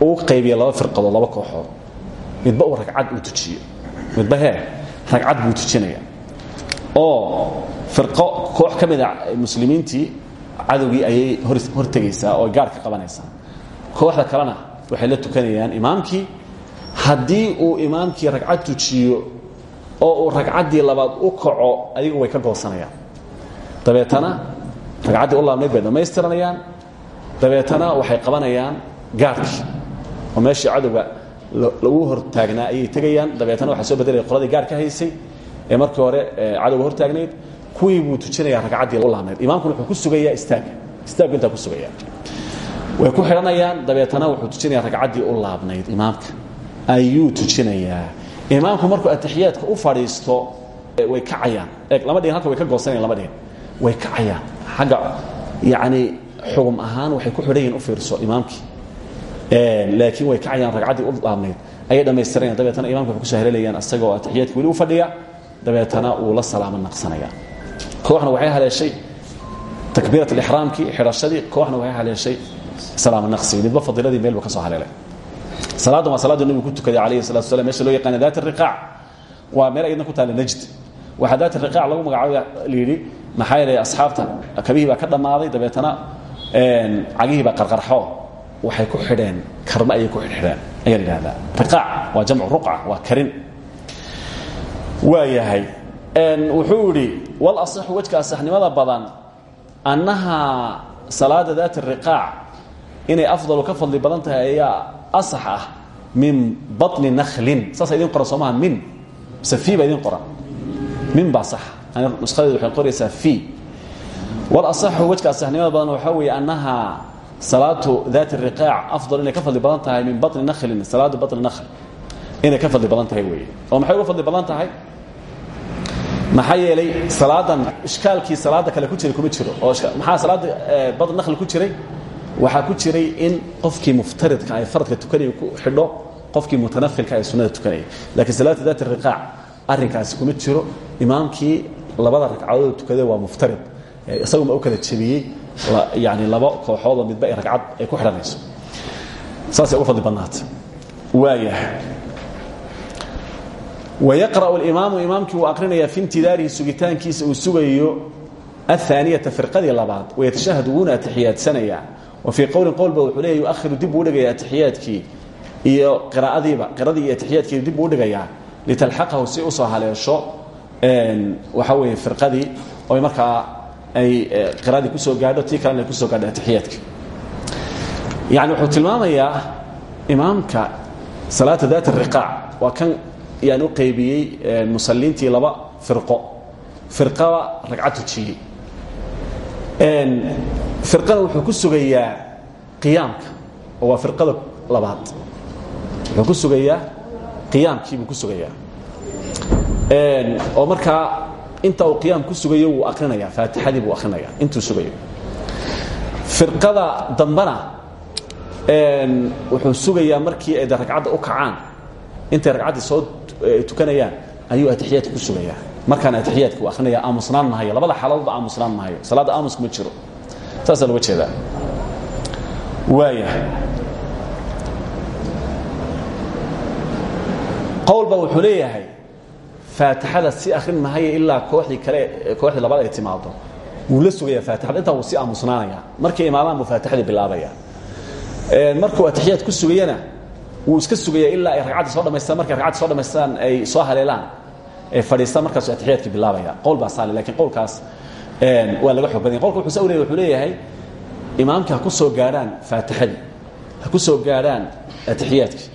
uu qaybiya laba firqadood laba kooxood midba uu ragcad uu tujiyo. Midba hee ragcad buu tujinaya. Oo firqo koox ka mida muslimiintii cadowgii ayay hor tegaysaa oo gaar ka qabanaysaa. Kooxda kalena waxay la tukanayaan imaamkii. Haddii uu imaamkii ragcad tujiyo oo uu ragcaddii labaad u kaco ayagu way ka goosanayaan. Dabeetana ragcaddii u laabnayd bay dhammaystiranayaan. Dabeetana waxay qabanayaan gaarhkii oo meeshii cadowga lagu hortaagnaa ayay tegayaan. Dabeetana waxaa soo bedelaya qoladii gaar ka haysay. Ee markii hore cadowga hortaagnayd. Kuwii buu tujinayaa ragcaddii u laabnayd imaamkuna wuxuu ku sugayaa istaaga istaaggu intaa ku sugaya way ku xidhanayaan dabeetana wuxuu tujinayaa ragcaddii u laabnayd imaamka. Ayuu tujinayaa. Imaamku markuu atixiyaadka u fadhiisto way kacayaan. Eeg lama dhihin halka way ka goosanayan lama dhihin. Way kacayaan. Xagga yacni xugum ahaan waxay ku xidhan yihiin u fiirso imaamkii laakiin way kacayaan ragcaddii u laabnayd ayay dhammaystirayaan dabeetana waxay ku soo haleelayaan asagoo atixiyaadka weli fadhiya dabeetana uu la salaamo naqsanaya. Kooxna waxay haleeshay takbiirat alixraamkii xidhashadii kooxna waxay haleeshay salaamo naqsigii midba fadiiladii meel buu ka soo haleelay. Salaadan waa salaaduu nebigu ku tukaday calayhi salatu wasalaam. Meesha loo yaqaana daat riqaac. Waa meel ayadna ku taalla najd. Waxaa daat riqaac lagu magacaabo la yidhi maxaa yeelay asxaabta kabihii ka dhammaaday dabeetana cagihii baa qarqarxo waxay ku xidheen karma ayay ku xidhxidheen ayaa la yidhahdaa. Riqaac waa jamcu ruqca karin. Waa yahay wuxuu idhi wal asaxu wejka asaxnimada badan annahaa salaada daat riqaac inay afdalu ka fadli badan tahay ayaa asax ah min baطni naklin saasa idin min. Mise fi baa min baa sax. Nuskadeedu waxay qoraysaa fi. Wal asaxu wejka asaxnimada badan waxaa weeye annahaa salaatu daat riqaac afdal inay ka fadli badan tahay min bani nalin salaada bani nal inay ka fadli badan tahay wey oo maxay uga fadli badan tahay? Maxaa yeelay salaadan ishkaalkii salaada kale ku jiray kuma jiro. Oo maxaa salaada e, bani nahli ku jiray? Waxaa ku jiray in qofkii muftaridka ay faradka tukanaya ku xidho qofkii mutanafilka ay sunnada tukanaya lakiin salaatu daat riqaac arrinkaasi kuma jiro. Imaamkii labada ragcadood tukade waa muftarid. E, Isaguma u kala jebiyey? yani laba kooxoodoo midba ay ragcad ay ku xidhanayso. Saasay ugu fadli badnaata waayah wayaqra'u alimaamu imaamkii wuu aqrinayaa fi intidaarihi sugitaankiisa uu sugayo ahaaniyata firqadii labaad wayatashahadu wuuna atixiyaadsanayaa. Wa fii qowlin qowlba wuxuu leeya yuahiru dib uu dhigaya atixiyaadkii iyo qiraa'adiiba qiradii iyo atixiyaadkii dib uu dhigaya litalxaqahu si u soo haleesho waxa weeye firqadii oy markaa ay qiradii ku soo gaadho tii kalena ay ku soo gaadho atixiyaadka. Yani wuxuu tilmaamayaa imaamka salaata daat riqaac. Waa kan yaan u qaybiyey musaliintii laba firqo. Firqaba ragcad tujiyey firqana wuxuu ku sugayaa qiyaamka. Oo waa firqada labaad. Wuxuu ku sugayaa qiyaamkii buu ku sugayaa. Oo markaa inta uu qiyaam ku sugayo wuu akrinaya faatixadii buu akrinaya intuu sugayo. Firqada dambana wuxuu sugayaa markii ay de ragcadda u kacaan. Intay ragcaddii soo tukanayaan ayuu atixiyaadka ku sugayaa. Markaana atixiyaadka uu akrinaya aamusnaan mahayo labada xaaladoodba aamusnaan mahayo salaadda aamus kuma jiro. Saasaa loga jeedaa. Waayahay qowlba wuxuu leeyahay faatixada si akrin mahayo ilaa kooxdii kale kooxdii labaad ay timaado. Wuu la sugayaa faatixada. Intaa wuu si aamusnaanaya markay imaadaan buu faatixadii bilaabaya. Markuu atixiyaad ku sugayana wuu iska sugaya ilaa ay ragcadda soo dhamaystaan. Markay ragcadda soo dhamaystaan ay soo haleelaan ay fadhiistaan markaasuu atixiyaadka bilaabaya. Qowl baa saale lakiin qowlkaas waa laga xoog badanya qolka wuxuu sa wuxuu leeyahay imaamka ha ku soo gaadhaan faatixadii. Ha ku soo gaadhaan atixiyaadkii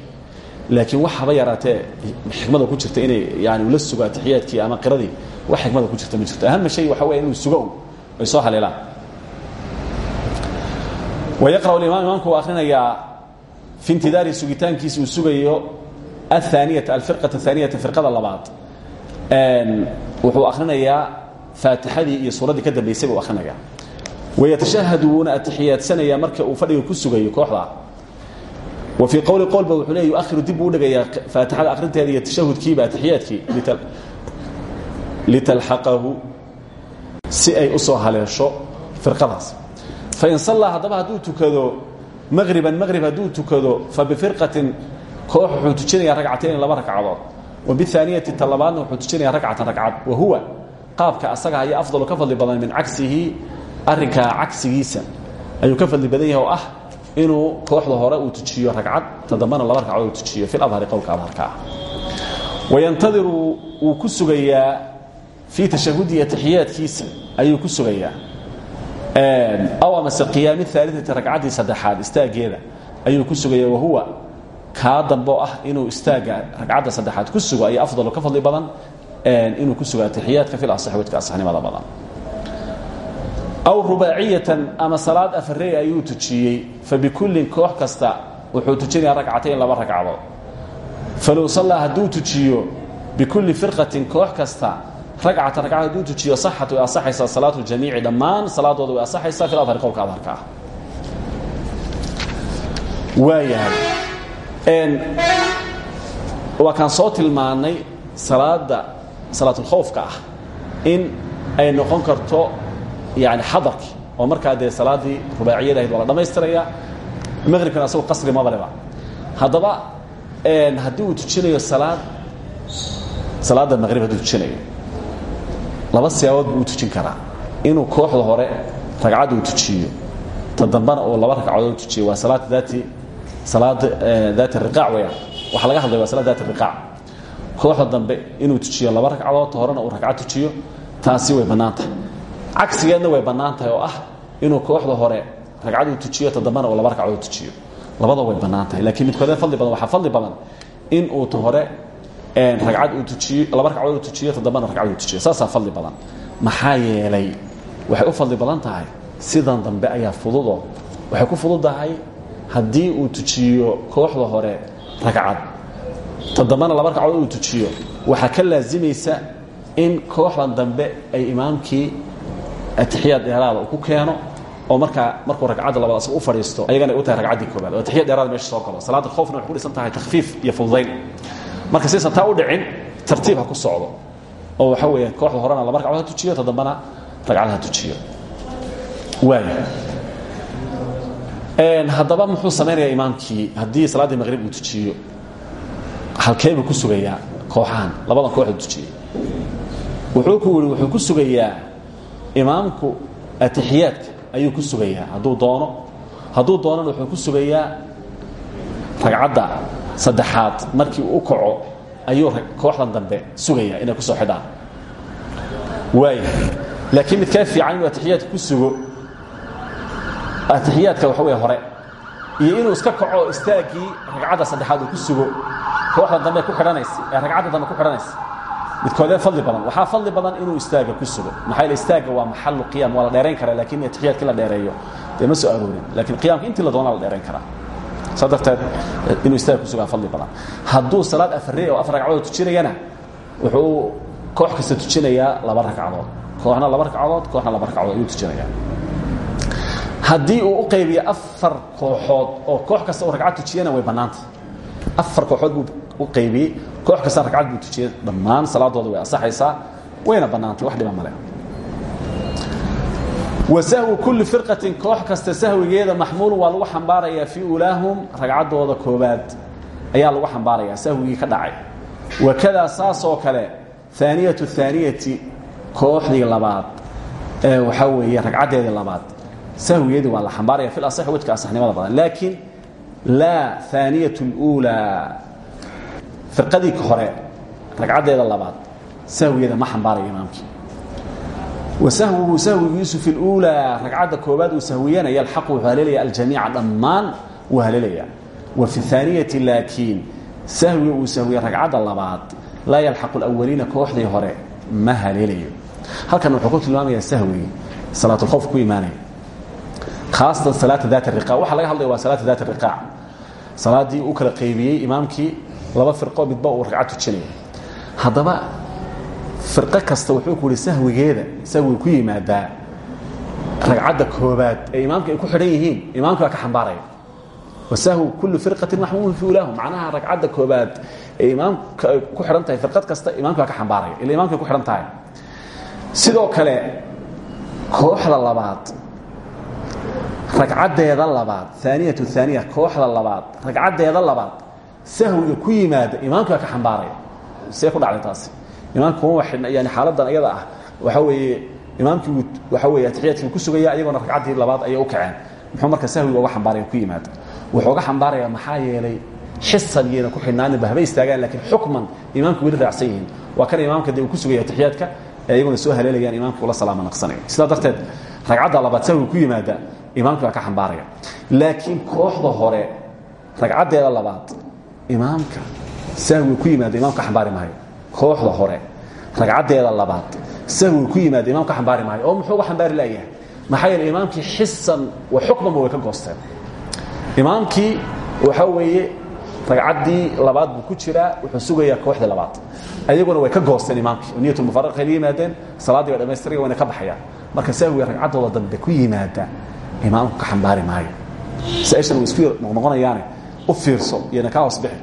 laakiin wax haba yaraatee xikmada ku jirta inay yani ula sugo atixiyaadkii ama qiradii wax xikmada ku jirta ma jirto ahama shay waxa weya inuu sugo ay soo haleelaan wayaqra'u limaam imaamku uu akhrinayaa fi intidaari sugitaankiisa uu sugayo aلثaaniyata alfirqaة الثaaniyata firqada labaad wuxuu akrinayaa faatixadii iyo suuraddii ka dambaysay buu akrinayaa wayatashahadu wuuna atixiyaadsanaya marka uu fadhiga ku sugayo kooxda wa fii qowli qowlba wuxuu le yuahiru dib buu udhigayaa faatixada akrinteeda iyo tashahudkiiba atixiyaadkii litalxaqahu si ay u soo haleesho firqadaas. Fain sallaa haddaba hadduu tukado maqriban maqrib hadduu tukado fa bifirqatin koox wuxuu tujinayaa ragcatayn laba ragcadood wa biaaniyati ta labaadna wuxuu tujinayaa ragcatan ragcad wa huwa qaabka asaga ayaa afdalu ka fadli badan min cagsihi arrinkaa cagsigiisa ayuu ka fadli badan yahay oo ah inuu kooxda hore uu tujiyo ragcad ta dambana laba ragcadood tujiyo fi adhari qowlka adharka. Ah wayantadiru wuu ku sugayaa fii tashahudihi atixiyaadkiisa ayuu ku sugayaa. Aw amase qiyaami aaliati ragcaddii saddexaad istaageeda ayuu ku sugaya wahuwa kaa dambe oo ah inuu istaaga ragcadda saddexaad ku sugo ayaa afdalu ka fadli badan inuu ku sugo atixiyaadka fi asax wadka asaxnimada badan aw rubaaciyatan ama salaad afarey ayuu tujiyey. Fabikullin koox kasta wuxuu tujinayaa ragcatayn laba ragcadood falow sallaa hadduu tujiyo bikulli firqatin koox kasta ragcatan ragcad hadduu tujiyo saxat way asaxaysaa salaatu jamiici dhammaan salaadooda way asaxaysaa fi adhari qowlka adharka ah waayahay. Waa kaan soo tilmaannay salaada salaatulkhowfka ah in ay noqon karto yani xadarki oo markaa dee salaaddii rubaaciyada ahayd waa la dhammaystiraya maqribkana asago qasri mabaleba haddaba haddii uu tujinayo salaad salaadda maqrib hadduu tujinayo laba siyaabood buu u tujin karaa. Inuu kooxda hore ragcad uu tujiyo ta dambana uu laba ragcadood tujiyo waa salaad daati salaada daati riqaac weyaan waxaa laga hadlaya waa salaad daati riqaac. Kooxda dambe inuu tujiyo laba ragcadood ta horena uu ragcad tujiyo taasi way bannaan tahay cagsigeedna way bannaan tahay oo ah inuu kooxda hore ragcad uu tujiyo ta dambana uu laba ragcadood tujiyo. Labada way bannaan tahay lakiin midkoodee fadli badan waxaa fadli badan in uu ta hore ragcad uu tujiyo laba ragcadood uu tujiyo ta dambana ragcad uu tujiyo. Saasaa fadli badan. Maxaa yeelay waxay u fadli badan tahay? Sidan dambe ayaa fududoo waxay ku fududahay haddii uu tujiyo kooxda hore ragcad. Ta dambana laba ragcadood uu tujiyo. Waxaa ka laazimaysa in kooxdan dambe ay imaamkii atixiyaad dheeraada ku keeno oo markaa markuu ragcadda labaad asaga u fadhiisto ayagana ay u tahay ragcaddii koobaad oo atixiyaad dheeraada meesha soo galo. Salaadda khoofna waxay ku dhisan tahay takhfiif iyo fududayn marka saysan taa u dhicin tartiib ha ku socdo. Oo waxa weeye kooxda horena laba ragcadood ha tujiyo ta dambana ragcad ha tujiyo. Waaya haddaba muxuu samaynayaa imaamkii haddii salaaddii maqrib uu tujiyo halkeebuu ku sugayaa kooxahan labadan kooxdu tujiyey wuxuu ku yihi wuxuu ku sugayaa imaamku atixiyaadka ayuu ku sugayaa. Hadduu doono hadduu doonana wuxuu ku sugayaa ragcadda saddexaad. Markii uu u kaco ayuu kooxdan dambe sugayaa inay ku soo xidhaan. Waaya laakiin midkaa fiican inuu atixiyaadka ku sugo atixiyaadka waxa weeye hore iyo inuu iska kaco istaaggii ragcadda saddexaad uu ku sugo kooxda dambe ku xidhanaysa ee ragcadda dambe ku xidhanaysa midkoodee fadli badan. Waxaa fadli badan inuu istaaga ku sugo. Maxaa yeele istaaga? Waa maxalu qiyam waa la dheerayn karaa laakiin atixiyaadkii la dheereeyo. Dee ma soo aroorin laakiin qiyamka intii la doonaa la dheerayn karaa. Saa darteed inuu istaaga ku sugaa fadli badan. Hadduu salaad afarey oo afar ragcadood tujinayana wuxuu koox kasta tujinayaa laba ragcadood. Kooxna laba ragcadood kooxna laba ragcadood ayuu tujinayaa. Haddii uu u qaybiyo afar kooxood oo koox kasta uu ragcad tujiyana way bannaanta afar kooxood buu u qaybiyey koox kasta ragcad buu tujiyey dhammaan salaadooda way asaxaysaa wayna bannaantay wax dhiba male wa sahwu kulli firqatin koox kasta sahwigeeda maxmuulun waa lagu xambaarayaa fii ulaahum ragcaddooda koobaad ayaa lagu xambaarayaa sahwigii ka dhacay. Wakadaa saasoo kale aaniyatu aaniyati kooxdii labaad ee waxaa weeye ragcaddeedii labaad. Sahwigeedii waa la xambaaraya fi asax wejka asaxnimada badan. Laakiin laa aaniyat اluulaa iqadii hore ragcaddeeda labaad sahwiyada ma xambaarayo imaamkii. Wa sahwuhu sahwigiisu fi luulaa koobaad uu sahwiyanaya alxaq wuxuu haleelaya aljamiica dhammaan wuu haleelaya. Wa fi aaniyati laakiin sahwiga uu sahwiya ragcadda labaad laa yalxaqu alawaliina kooxdii hore ma haleelayo. Halkan wuxuu ku tilmaamayaa sahwigii salaatulkhowf ku imaanaya. Khaasatan salaata daat ariqaac waxaa laga hadlaya waa salaata daat ariqaac salaadii uu kala qaybiyey imaamkii laba firqo midba uu ragcad tujinayo haddaba firqo kasta wuxuu ku yihi sahwigeeda sahwiga ku yimaadaa ragcadda koobaad ee imaamka ay ku xidhan yihiin imaamka baa ka xambaaraya. Wasahwu kullu firqatin maxmuulun fi ulaahu macnaha ragcadda koobaad ee imaamka ay ku xidhan tahay firqad kasta imaamka baa ka xambaaraya ila imamkay ku xidhan tahay. Sidoo kale kooxda labaad ragcaddeeda labaad aaniyatu aaniya kooxda labaad ragcaddeeda labaad sahwiga ku yimaada imaamka baa ka xambaaraya. See ku dhacday taasi. Imaamka kuma waxidhna yani xaaladan iyada ah waxa weeye imaamkii waxa weeye atixiyaadkii ku sugaya iyagoona ragcaddii labaad ayay u kaceen. Muxuu marka sahwiga uga xambaaraya ku yimaada wuxuu uga xambaaraya maxaa yeelay xisan yayna ku xidhnaaninba haba istaagaan lakiin xukman imaamka weli raacsan yihiin. Waa kan imaamka dee uu ku sugaya atixiyaadka ee iyaguna soo haleelayaan imaamka ula salaama naqsanaya. Sidaa darteed ragcadda labaad sahwiga ku yimaada imaamka baa ka xambaaraya. Laakiin kooxda hore ragcaddeeda labaad imaamka. Sahwiga ku yimaada imaamka ka xambaari maayo. Kooxda hore. Ragcaddeeda labaad. Sahwiga ku yimaada imaamka ka xambaari maayo. Oo muxuu uga xambaari laayahay maxaa yeele imaamkii xisan wa xukmanba way ka goosteen imaamkii waxa weeye ragcaddii labaad buu ku jiraa wuxuu sugayaa kooxdii labaad. Ayaguna way ka goosteen imaamkii. Oo niyatulmufaraqay la yimaadeen salaaddii bay dhamaystiraya wayna ka baxayaan. Marka sahwiga ragcaddooda dambe ku yimaada imaamku ka xambaari maayo. Saaishan way isku noqnoqonayaane u fiirso iyona kaa hoos bixi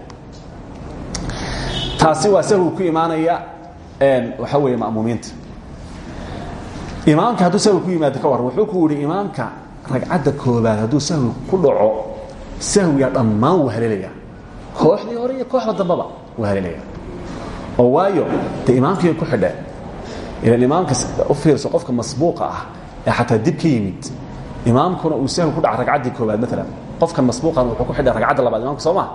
taasi waa sahwiga ku imaanaya waxa weeye ma'muumiinta. Imaamka hadduu sahwi ku yimaado ka warran wuxuu ku yihi imaamka ragcadda koobaad hadduu sahwi ku dhaco sahwiga dhammaan wuu haleelaya kooxdii hore iyo kooxda dambaba wuu haleelaya oo waayo dee imaamkii ku xidheen ilan imaamka u fiirso qofka masbuuqa ah ee xataa dib ka yimid imaamkuna uu sahwi ku dhaca ragcaddii koobaad maalan qofkan masbuuqan wuxuu ku xidhay ragcadda labaad imaamka soo maa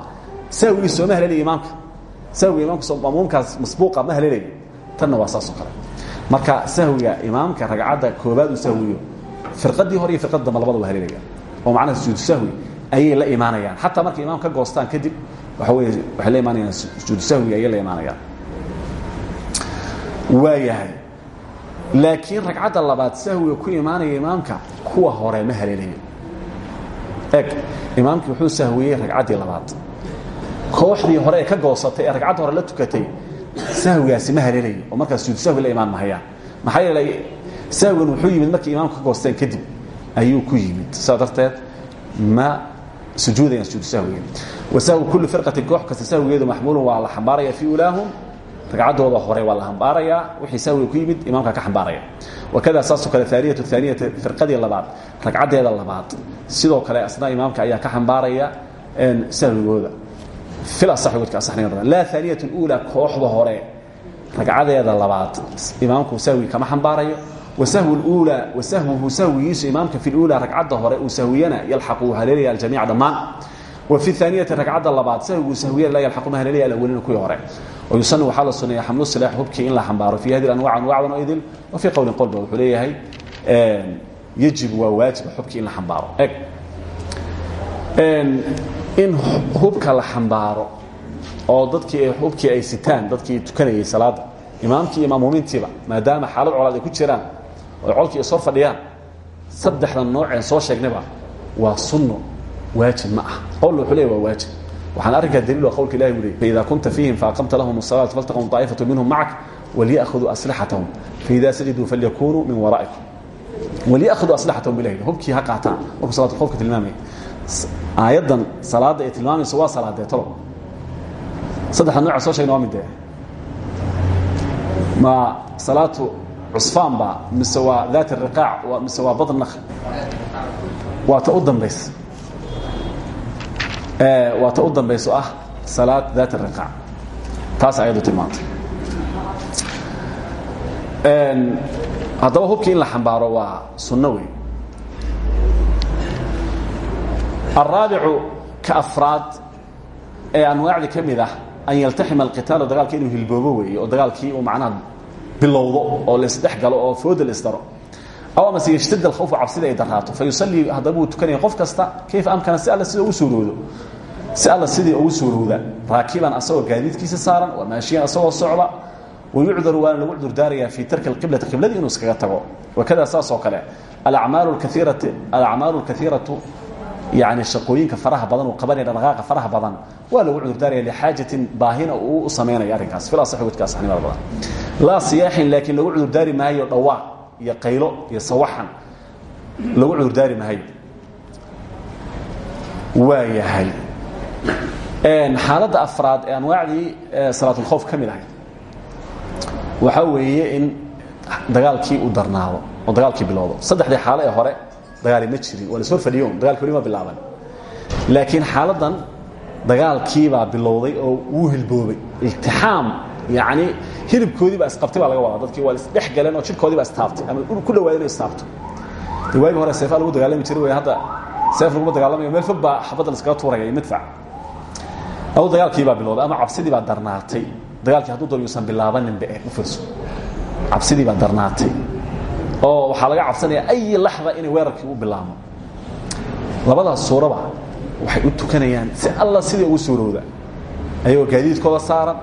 sahwigii sooma haleelaya imaamka? Sahwiga imaamka mamuumkaas masbuuqa ma haleelaya tanna waa saasoo kale. Marka sahwiga imaamka ragcadda koobaad uu sahwiyo firqadii hore iyo firqada dambe labada waa haleelaya oo macnaha sujuudu sahwi ayay la imaanayaan. Xataa markay imaam ka goostaan kadib waxa wey waxay la imaanayaan sujuudu sahwiga ayay la imaanayaan. Waayahay. Laakiin ragcadda labaad sahwiga ku imaanaya imaamka kuwa hore ma haleelayo eg imaamkii wuxuu sahwiyey ragcaddii labaad. Kooxdii hore ee ka goosatay ee ragcadda hore la tukatay sahwigaasi ma haleelayo oo markaas sujuudu sahwi la imaan mahayaan maxaa yeelay sahwigan wuxuu yimid markay imaamka ka goosteen kadib ayuu ku yimid. Saa darteed ma sujuudayaan sujuudu sahwiga. Wasahwi kulli firqatin koox kasta sahwigeedu maxmuulun waa la xambaaraya fii ulaahum. Ragcaddooda hore waa la xambaarayaa wixii sahwiga ku yimid imaamka ka xambaaraya. Wakada saasoo kale aaniyatu aaniyata firqadii labaad ragcaddeeda labaad sidoo kale asna imaamka ayaa ka xambaaraya sahwigooda fil asaxi wadka asaxnayn laa aaniyat uulaa kooxda hore. Ragcadeeda labaad imaamku sahwi kama xambaarayo. Wasahwu uulaa wasahwuhu sahwigiisu imaamka fi uulaa ragcadda hore uu sahwiyana yalxaqu haleelaya aljamiica dhammaan wa fi aaniyati ragcadda labaad sahwiguu sahwiyana la yalxaqu ma haleelaya alawalina kuwii hore. Wayusana waxaa la suneeya xamlu silaax hubkii in la xambaaro fi hadi anwac anwacdan idil. Wa fii qowlin qolba wuxuu yajib waa waajiba xubkii in la ambaaro eg in hubka la xambaaro oo dadkii hubkii ay sitaan dadkii tukanayay salaada imaamkii imaam mumintiiba maadaama xaalad colaad ay ku jiraan oo colkii soo fadhiyaan saddexda nooceen soo sheegnayba waa sunno waajib ma ah qowlna waa waajib waxaan arrinkaa daliilo qowlka ilahi wuriy faidaa kunta fiihim faaqamta lahum asalaata faltaqum aa'ifatu minhum macak walyakhuduu aslixatahum faidaa sajaduu falyakunuu min waraa'ikum wliydu aslaxatahum bilayl hubkii ha qaataan markuu salatul khofka tilmaamaya aayaddan salaadda ay tilmaamayso waa salaadee tolob saddexda nooca soo sheegna waa midee? Ma salaatu cusfaan ba mise waa daat riqaac mise waa badn nakhl waa ta u dambaysa waa ta u dambayso ah salaad daat riqaac. Taas ayaddu tilmaantay haddaba hubkii in la xambaaro waa sunno wey الraabicu ka afraad ee anwaacdii ka ah an yaltaxima alqitaalu dagaalka inuu hilboobo weeye dagaalkii uu macnaha bilowdo oo laisdhex galo oo fooda la isdaro. Aw amase yashtad alkhawfu cabsida ay daraato fa yusallii haddaba qof kasta kayfa amkana si alla sida ugu suuroodo si alla sidii ugu suurowda raakiban asagoo gaadiidkiisa saaran waa maashiyan asagoo socda wayucdaru waana lagu cudurdaarayaa fii tarki alqiblati qibladii inuu iskaga tago wakada saas oo kale alacmaalu alkaiiratu yani shaqooyinka faraha badan uu qabanaya dhaqaaqa faraha badan waa lagu cudurdaaraya lixaajatin baahina uu u samaynayo arrinkaas fil asaxi wajka asaxnimada badan laa siyaaxin laakiin lagu cudurdaari maayo dhawaaq iyo qaylo iyo sawaxan lagu cudurdaari maayo waa yahay xaaladda afraad ee anwaacdii salaatulkhowf ka mid ahayd waxaa weeye in dagaalkii uu darnaado oo dagaalkii bilowdo. Saddexdii xaalo ee hore dagaali ma jirin waa la soo fadhiyo dagaalki weli ma bilaaban. Laakiin xaaladdan dagaalkiibaa bilowday oo wuu hilboobay. Iltixaam yacni hilibkoodii baa isqabtay baa laga wadaa. Dadkii waa isdhex galeen oo jidhkoodii baa istaabtay ama ku dhawaadeen oo istaabto de waagii hore seefaa lagu dagaalami jiray wey hadda. Seef laguma dagaalamayo meel fog baa xabadda laskaga tuuraya iyo midfac. Adu dagaalkii baa bilowday ama cabsidii baa darnaatay dagaalkii hadduu doon yuusan bilaabaninba ee u firso cabsidii baa darnaatay. Oo waxaa laga cabsanaya ay laxda inay weerarkii u bilaabmo. Labadaas suuraba waxay u tukanayaan si alla sidii ugu suurowda ayagoo gaadiidkooda saaran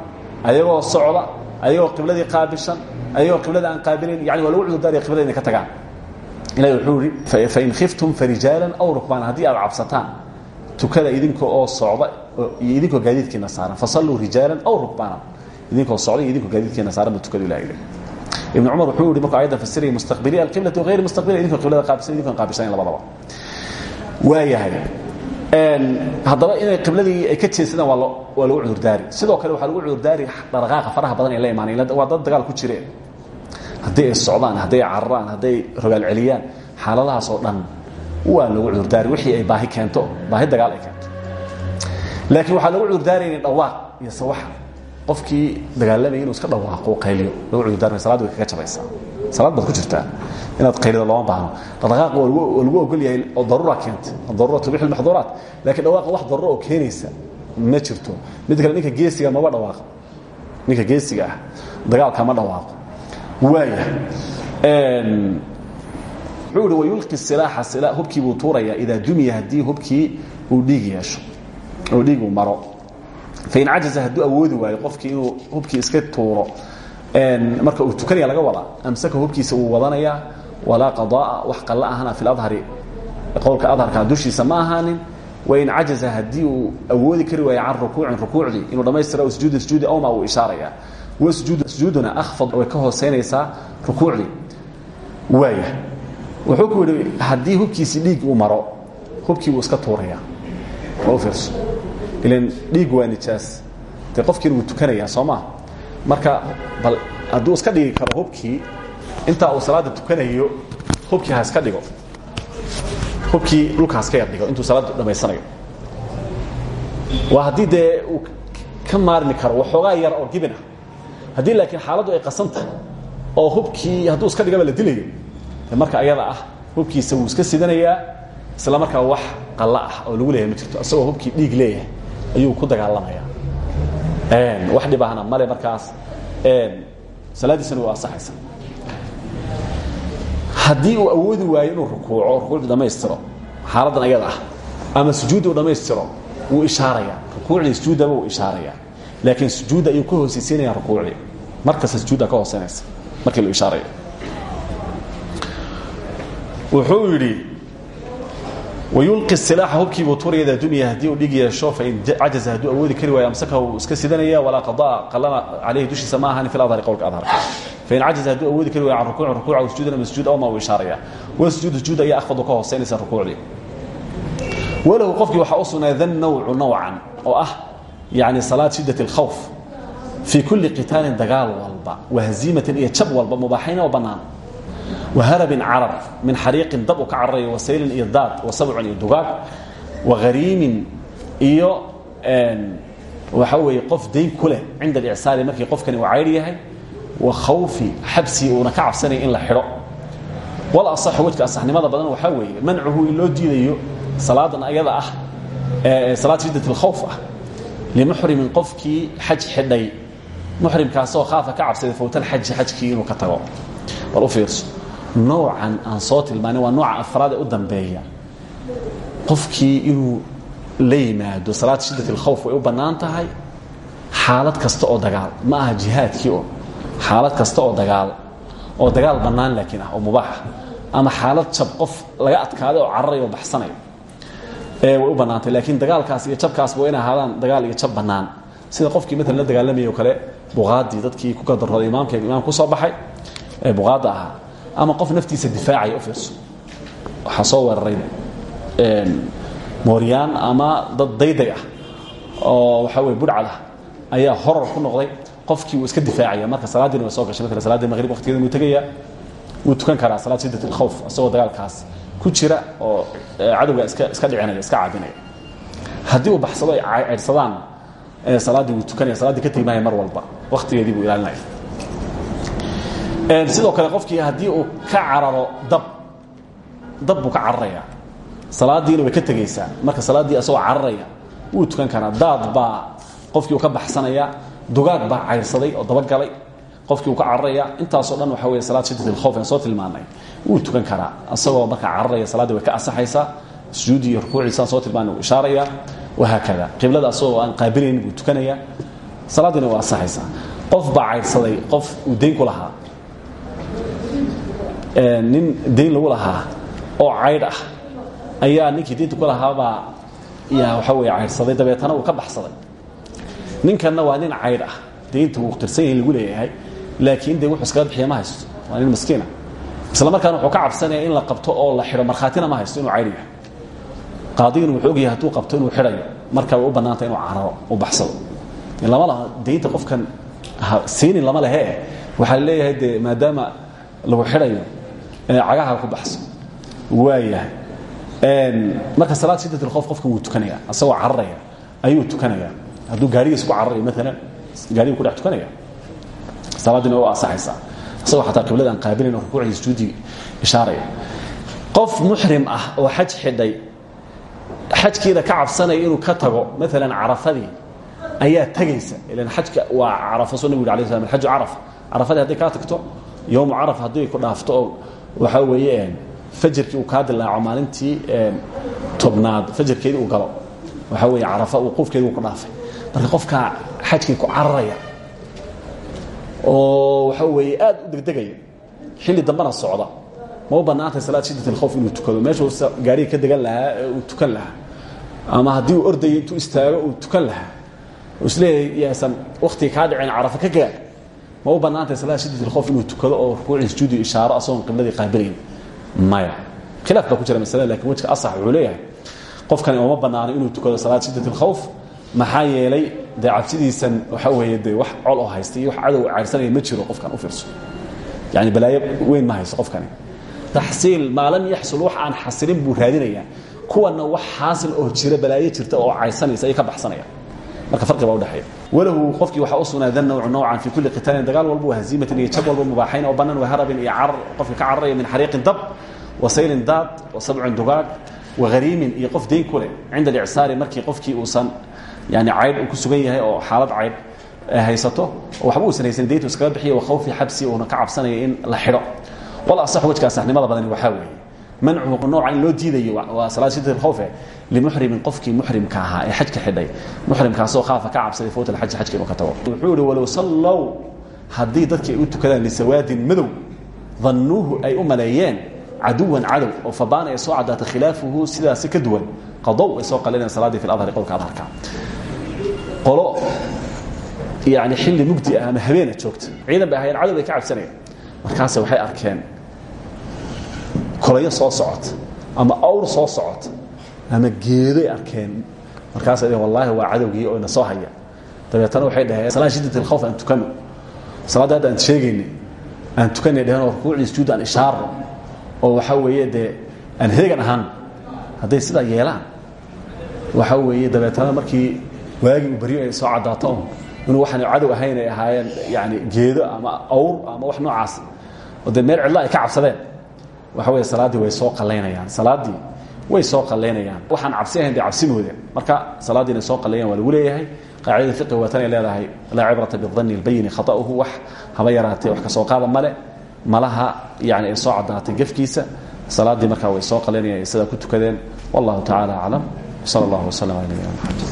ayagoo socda ayagoo qibladii qaabishan ayagoo qiblada aan qaabilin yani waa lagu cudurdaaraya qiblada inay ka tagaan. Ilahi wuxuu ihi fain khiftum farijaalan aw rukbaan haddii aad cabsataan tukada idinka oo socda iyo idinkoo gaadiidkiina saaran fasalluu rijaalan aw rukbaanan idinkoo socda iyo idinkoo gaadiidkiina saaran buu tukadu ilahi ibn cumar wuxuu yihi markuu ayaddan fasiraya mustaqbiliya alqiblati wagayri mustaqbiliya idinkoo qiblada qaabisan idinkoon qaabisanayn labadaba. Waayahay haddaba inay qibladii ay ka jeedsadaan waa lagu cudurdaari. Sidoo kale waxaa lagu cudurdaari dhaqaaqa faraha badan ee la imaanay waa dad dagaal ku jireen. Haddii ay socdaan hadday ay cararaan hadday rogaal celiyaan xaaladahaas oo dhan waa lagu cudurdaari. Wixii ay baahi keento baahi dagaal ay keento. Laakiin waxaa lagu cudurdaarayna dhawaaq iyo sawaxa qofkii dagaalamaya inuu iska dhawaaqo qayliyo lagu cudurdaarmay salaad way kaga jabaysaa. Salaad baad ku jirtaa inaad qaylido looma baahno. Dhaqaaq waa lagu ogol yahay oo daruura keenta daruura tubix almaxduuraat laakiin dhawaaqa wax daruura oo keenaysa ma jirto. Mid kale ninka geesiga maba dhawaaqo. Ninka geesiga ah dagaalka ma dhawaaqo. Waaya wuxuu ihi wayulqi silaaxa sila hubkii buu tuurayaa idaa dumiya haddii hubkii uu dhiig yeesho. Oo dhiig uu maro fain cajaza hadduu awoodi waayo qofkii inuu hubkii iska tuuro marka uu tukanaya laga wadaa amsaka hubkiisa uu wadanayaa walaa qadaaa wax qalla ahana fi adhari qowlka adharka dushiisa ma ahaanin wain cajaza haddii uu awoodi kari waayo can rukuucin rukuucdii inuu dhammaystira sujuudi sujuudi awma uu ishaaraya sujuuduna akhfad way ka hooseynaysaa rukuucdii waaya wuxuu ku yidhi haddii hubkiisii dhiig uu maro hubkii buu iska tuuraya u fiirso ilan dhiig waa nijaas. Dee qofkiina wuu tukanayaa soo maa marka bal hadduu iska dhigi karo hubkii intaa uu salaadda tukanayo hubkii ha iska dhigo. Hubkii dhulka ha iska yar dhigo intuu salaadda dhammaysanayo waa haddii dee uu ka maarmi karo waxoogaa yar oo gibin ah. Haddii laakiin xaaladdu ay qasan tahay oo hubkii hadduu iska dhigaba la dilayo de marka ayada ah hubkiisa wuu iska sidanayaa isla markaa wax qalla ah oo lagu leeyahay ma jirto isagoo hubkii dhiig leeyahay ayuu ku dagaalamaya. Wax dhib ahna male markaas. Salaaddiisana waa asaxaysa haddii uu awoodi waayo inuu rukuuco rukuucdii dhammaystiro xaaladdan ayada ah ama sujuuddi uu dhammaystiro wuu ishaaraya. Rukuucdii sujuuddaba wuu ishaaraya. Laakiin sujuudda ayuu ka hoosaysiinaya rukuucdii. Markasta sujuudda ka hooseynaysa markii lu ishaarayo. Wuxuu yidhi wayulqi silaaxa hubkiibuu tuurayada dunya haddii uu dhig yeesho fain cajaza hadduu awoodi kari waayo amsaka uu iska sidanaya walaa qadaa qalana calayhi dushiisa ma ahani fi adhari qowlka adharka fain cajaza hadduu awoodi kari waayo can rukuuci rukuuca aw sujuudan ama sujuud awma uu ishaaraya wa sujuud ayaa akhfadu ka hooseynaysa rukuucdii walahu qofkii waxaa u sugnaaday dan nawcu nawcan oo ah yani salaad shiddat اlkhawf fii kulli qitaalin dagaal walba wahaziimatin iyo jab walba mubaaxayna oo bannaan waharabin carar min xariiqin dab u ka cararayo wasaylin iyo daad iyo dugaag waxa weeye qof dayn ku leh cinda alicsaari markii qofkani uu caydh yahay wa khawfi xabsii uuna ka in la xidho wal asaxu wejka asaxnimada badan waxaa weeye mancuhu in diidayo salaadan ayada ah salaad shiddat اlkhawf ah limuxrimin qofkii xaj xidhay muxrimkaasoo khaafa ka cabsaday fawtalxaji xajkii inuu ka tago bal u noocan aan soo tilmaanin waa nooca afraad ee u dambeeya. Qofkii inuu la yimaado salaad shiddat اlkhawf way u bannaan tahay. Xaalad kasta oo dagaal ma aha jihaadkii oo xaalad kasta oo dagaal oo dagaal bannaan laakiin ah oo mubaaxa ama xaalad jab qof laga adkaaday oo cararayo oo baxsanayo way u bannaantay laakiin dagaalkaas iyo jabkaasba waa in ahaadaan dagaal iyo jab bannaan. Sida qofkii maalan la dagaalamaya o kale buqaadii dadkii ku gadarooday imaamka imaamka ku soo baxay ee buqaadda ahaa ama qof naftiisa difaacaya u fiirso. Waxaa soo weeraray mooryaan ama dad dayday ah oo waxaa weye budhcad ah ayaa horor ku noqday qofkii uu iska difaacaya. Marka salaadiina way soo gashay mala salaadii maqrib waqtigeeda wuu tegaya wuu tukan karaa salaad shiddat alkhawf isagoo dagaalkaas ku jira oo cadowga iska iska dhicinaya iska caabinaya. Haddii uu baxsado ay ceydhsadaan salaaddii wuu tukanaya saladdii ka tegi maaya mar walba waktigeedii buu ilaalinaya sidoo kale qofkii haddii uu ka cararo dab dab buu ka cararaya. Salaadiina way ka tegaysaa. Marka salaaddii asagoo cararaya wuu tukan karaa. Daad baa qofkii uu ka baxsanaya dugaag baa cayrsaday oo dabagalay qofkii uu ka cararaya intaasoo dhan waxa wey salaad shiddat alkhawf aan soo tilmaanay. Wuu tukan karaa. Asagoo markaa cararaya salaaddii way ka asaxaysaa sujuudi iyo rukuuciisaan soo tilmaanay wuu ishaaraya. Wahaakada qiblada asagoo aan qaabilaynin buu tukanaya. Salaaddiina waa asaxaysaa qof baa cayrsaday qof uu dayn ku lahaa nin dayn lagu lahaa oo caydh ah ayaa ninkii daynta ku lahaabaa waxa wey caydhsaday dabeetana uu ka baxsaday. Ninkanna waa nin caydh ah daynta wuu qirsan yahin lagu leeyahay laakiin de wuxuu iskaga bixiya ma haysto waa nin maskiina isla markaana wuxuu ka cabsanaya in la qabto oo la xidho markhaatina ma haysto inuu caydh yahay. Qaadigina wuxuu ogyahay hadduu qabto inuu xidhayo marka way u bannaanta inuu cararo u baxsado. Lama laha daynta qofkan siinin lama lehe waxaa leeyahay de maadaama lagu xidhayo cagaha ku baxso waayahay. Marka salaad shiddat alkhawf qofkan wuu tukanaya asagoo cararaya ayuu tukanaya hadduu gaarigiis ku cararayo maalan gaarigu ku dhex tukanaya salaaddiina waa asaxaysaa isagoo xataa qiblada aan qaabilin oo rukuucii sujuudi ishaaraya. Qof muxrim ah oo xaj xidhay xajkiina ka cabsanaya inuu ka tago maalan carafadii ayaa tegaysa ilan xajka waa carafo soo nabigu alay slam alxaju carafa carafadii hadday kaa tagto yowmu carafa haddii ku dhaafto oo waxaa weeye fajarkii uu kaa dilaaco maalintii tobnaad fajarkeedii uu galo. Waxaa weeye carafa wuquufkeedii uu ku dhaafay. Marka qofkaa xajkii ku cararaya oo waxa weeye aad u degdegaya xilli dambena socda ma u bannaantay salaad shiddat alkhawf inuu tukado? Meeshuu gaariga ka degan lahaa ee uu tukan lahaa. Ama haddii uu ordayay intuu istaago uu tukan lahaa. Uu is leeyahay yaasan waktiga kaa dhicin carafa ka gaar ma u bannaantay salaad shiddat alkhawf inuu tukado oo rukuucii sujuudi ishaaro asagoon qibladii qaabilayn maya. Khilaaf baa ku jira masalada laakiin wejka asax wuxuu leeyahay. Qofkani ooma bannaano inuu tukado salaad shiddat alkhawf maxaa yeelay dee cabsidiisan waxa weeye dee wax col oo haysta iyo wax cadow cayrsanaya ma jiro qofkan u fiirso. Yani balaayo weyn ma hayso qofkani. Taxsiil maa lam yaxsul wax aan xasilin buu raadinayaa. Kuwanna wax xaasil oo jira balaayo jirta oo cayrsanaysa ayay ka baxsanayaan marka farqi baa udhexeeya walahu qofkii waxaa u sugnaa dan nawcu nawcan fi kulli qitaalin dagaal walba wa haziimatin iyo jab walba mubaaxayn oo bannaan wa harabin iyo carar. Qofka ka cararaya min xariiqin dab wa saylin daad wa sabcin dugaag wa hariimin iyo qof dayn ku leh. Cinda alicsaari markii qofkii uusan yani caydh uu ku sugan yahay oo xaalad caydh haysato oo waxba uusan haysan dayntu iskaga bixiya wa khawfi xabsi uuna ka cabsanaya in la xidho. Wal asaxu wejkaa saxnimada badani waxaa weeye mancuhu nooca in loo diidayo waa salaad shiddat alkhawfe limuxrimin qofkii muxrimka ahaa ee xajka xidhay. Muxrimkaasoo khaafa ka cabsaday fawt alxaji xajka inuu ka tago. Wuxuu ihi walow sallow haddii dadkii ay u tukadaan lisawaadin madow dannuuhu ay u maleeyeen caduwan cadow oo fabaana ay soo caddaata khilaafuhu sidaasi ka duwan qadow ay soo qalinayaan salaaddii fi adhari qowlka adharka. Qolo yani xilli mugdi ah ama habeena joogta ciidan bay ahayeen cadow bay ka cabsanayaan markaase waxay arkeen kolayo soo socota ama awr soo socota ama geedoy arkeen. Markaasay dhheen wallaahi waa cadowgii oo ina soo haya. Dabeetana waxay dhaheen salaad shiddat alkhawf aan tukano. Salaadda hadda aan sheegaynay aan tukanay dheheen oo rukuucii sujuud aan ishaarno oo waxaa weeye dee aan heegan ahaan hadday sidaa yeelaan. Waxaa weeye dabeetana markii waagii uu baryo ay soo caddaato un inuu waxaan cadow ahayn ay ahaayeen yani geedo ama awr ama wax noocaas oo dee meel cidla ay ka cabsadeen waxa wey salaaddii way soo qalaynayaan. Salaaddii way soo qalaynayaan. Waxaan cabsi ahayn dee cabsimoodeen marka salaaddii inay soo qalaynayaan waa lagu leeyahay. Qaacidada fiqi waa tanay leedahay laa cibrata bidanni اlbayini khata'uhu. Wax haba yaraatee wax ka soo qaada male malaha yani ay soo caddaatay gefkiisa. Salaaddii markaa way soo qalaynayaan ay sidaa ku tukadeen. Wallahu tacaala aclam sal اllah waslm ala nabina mxamed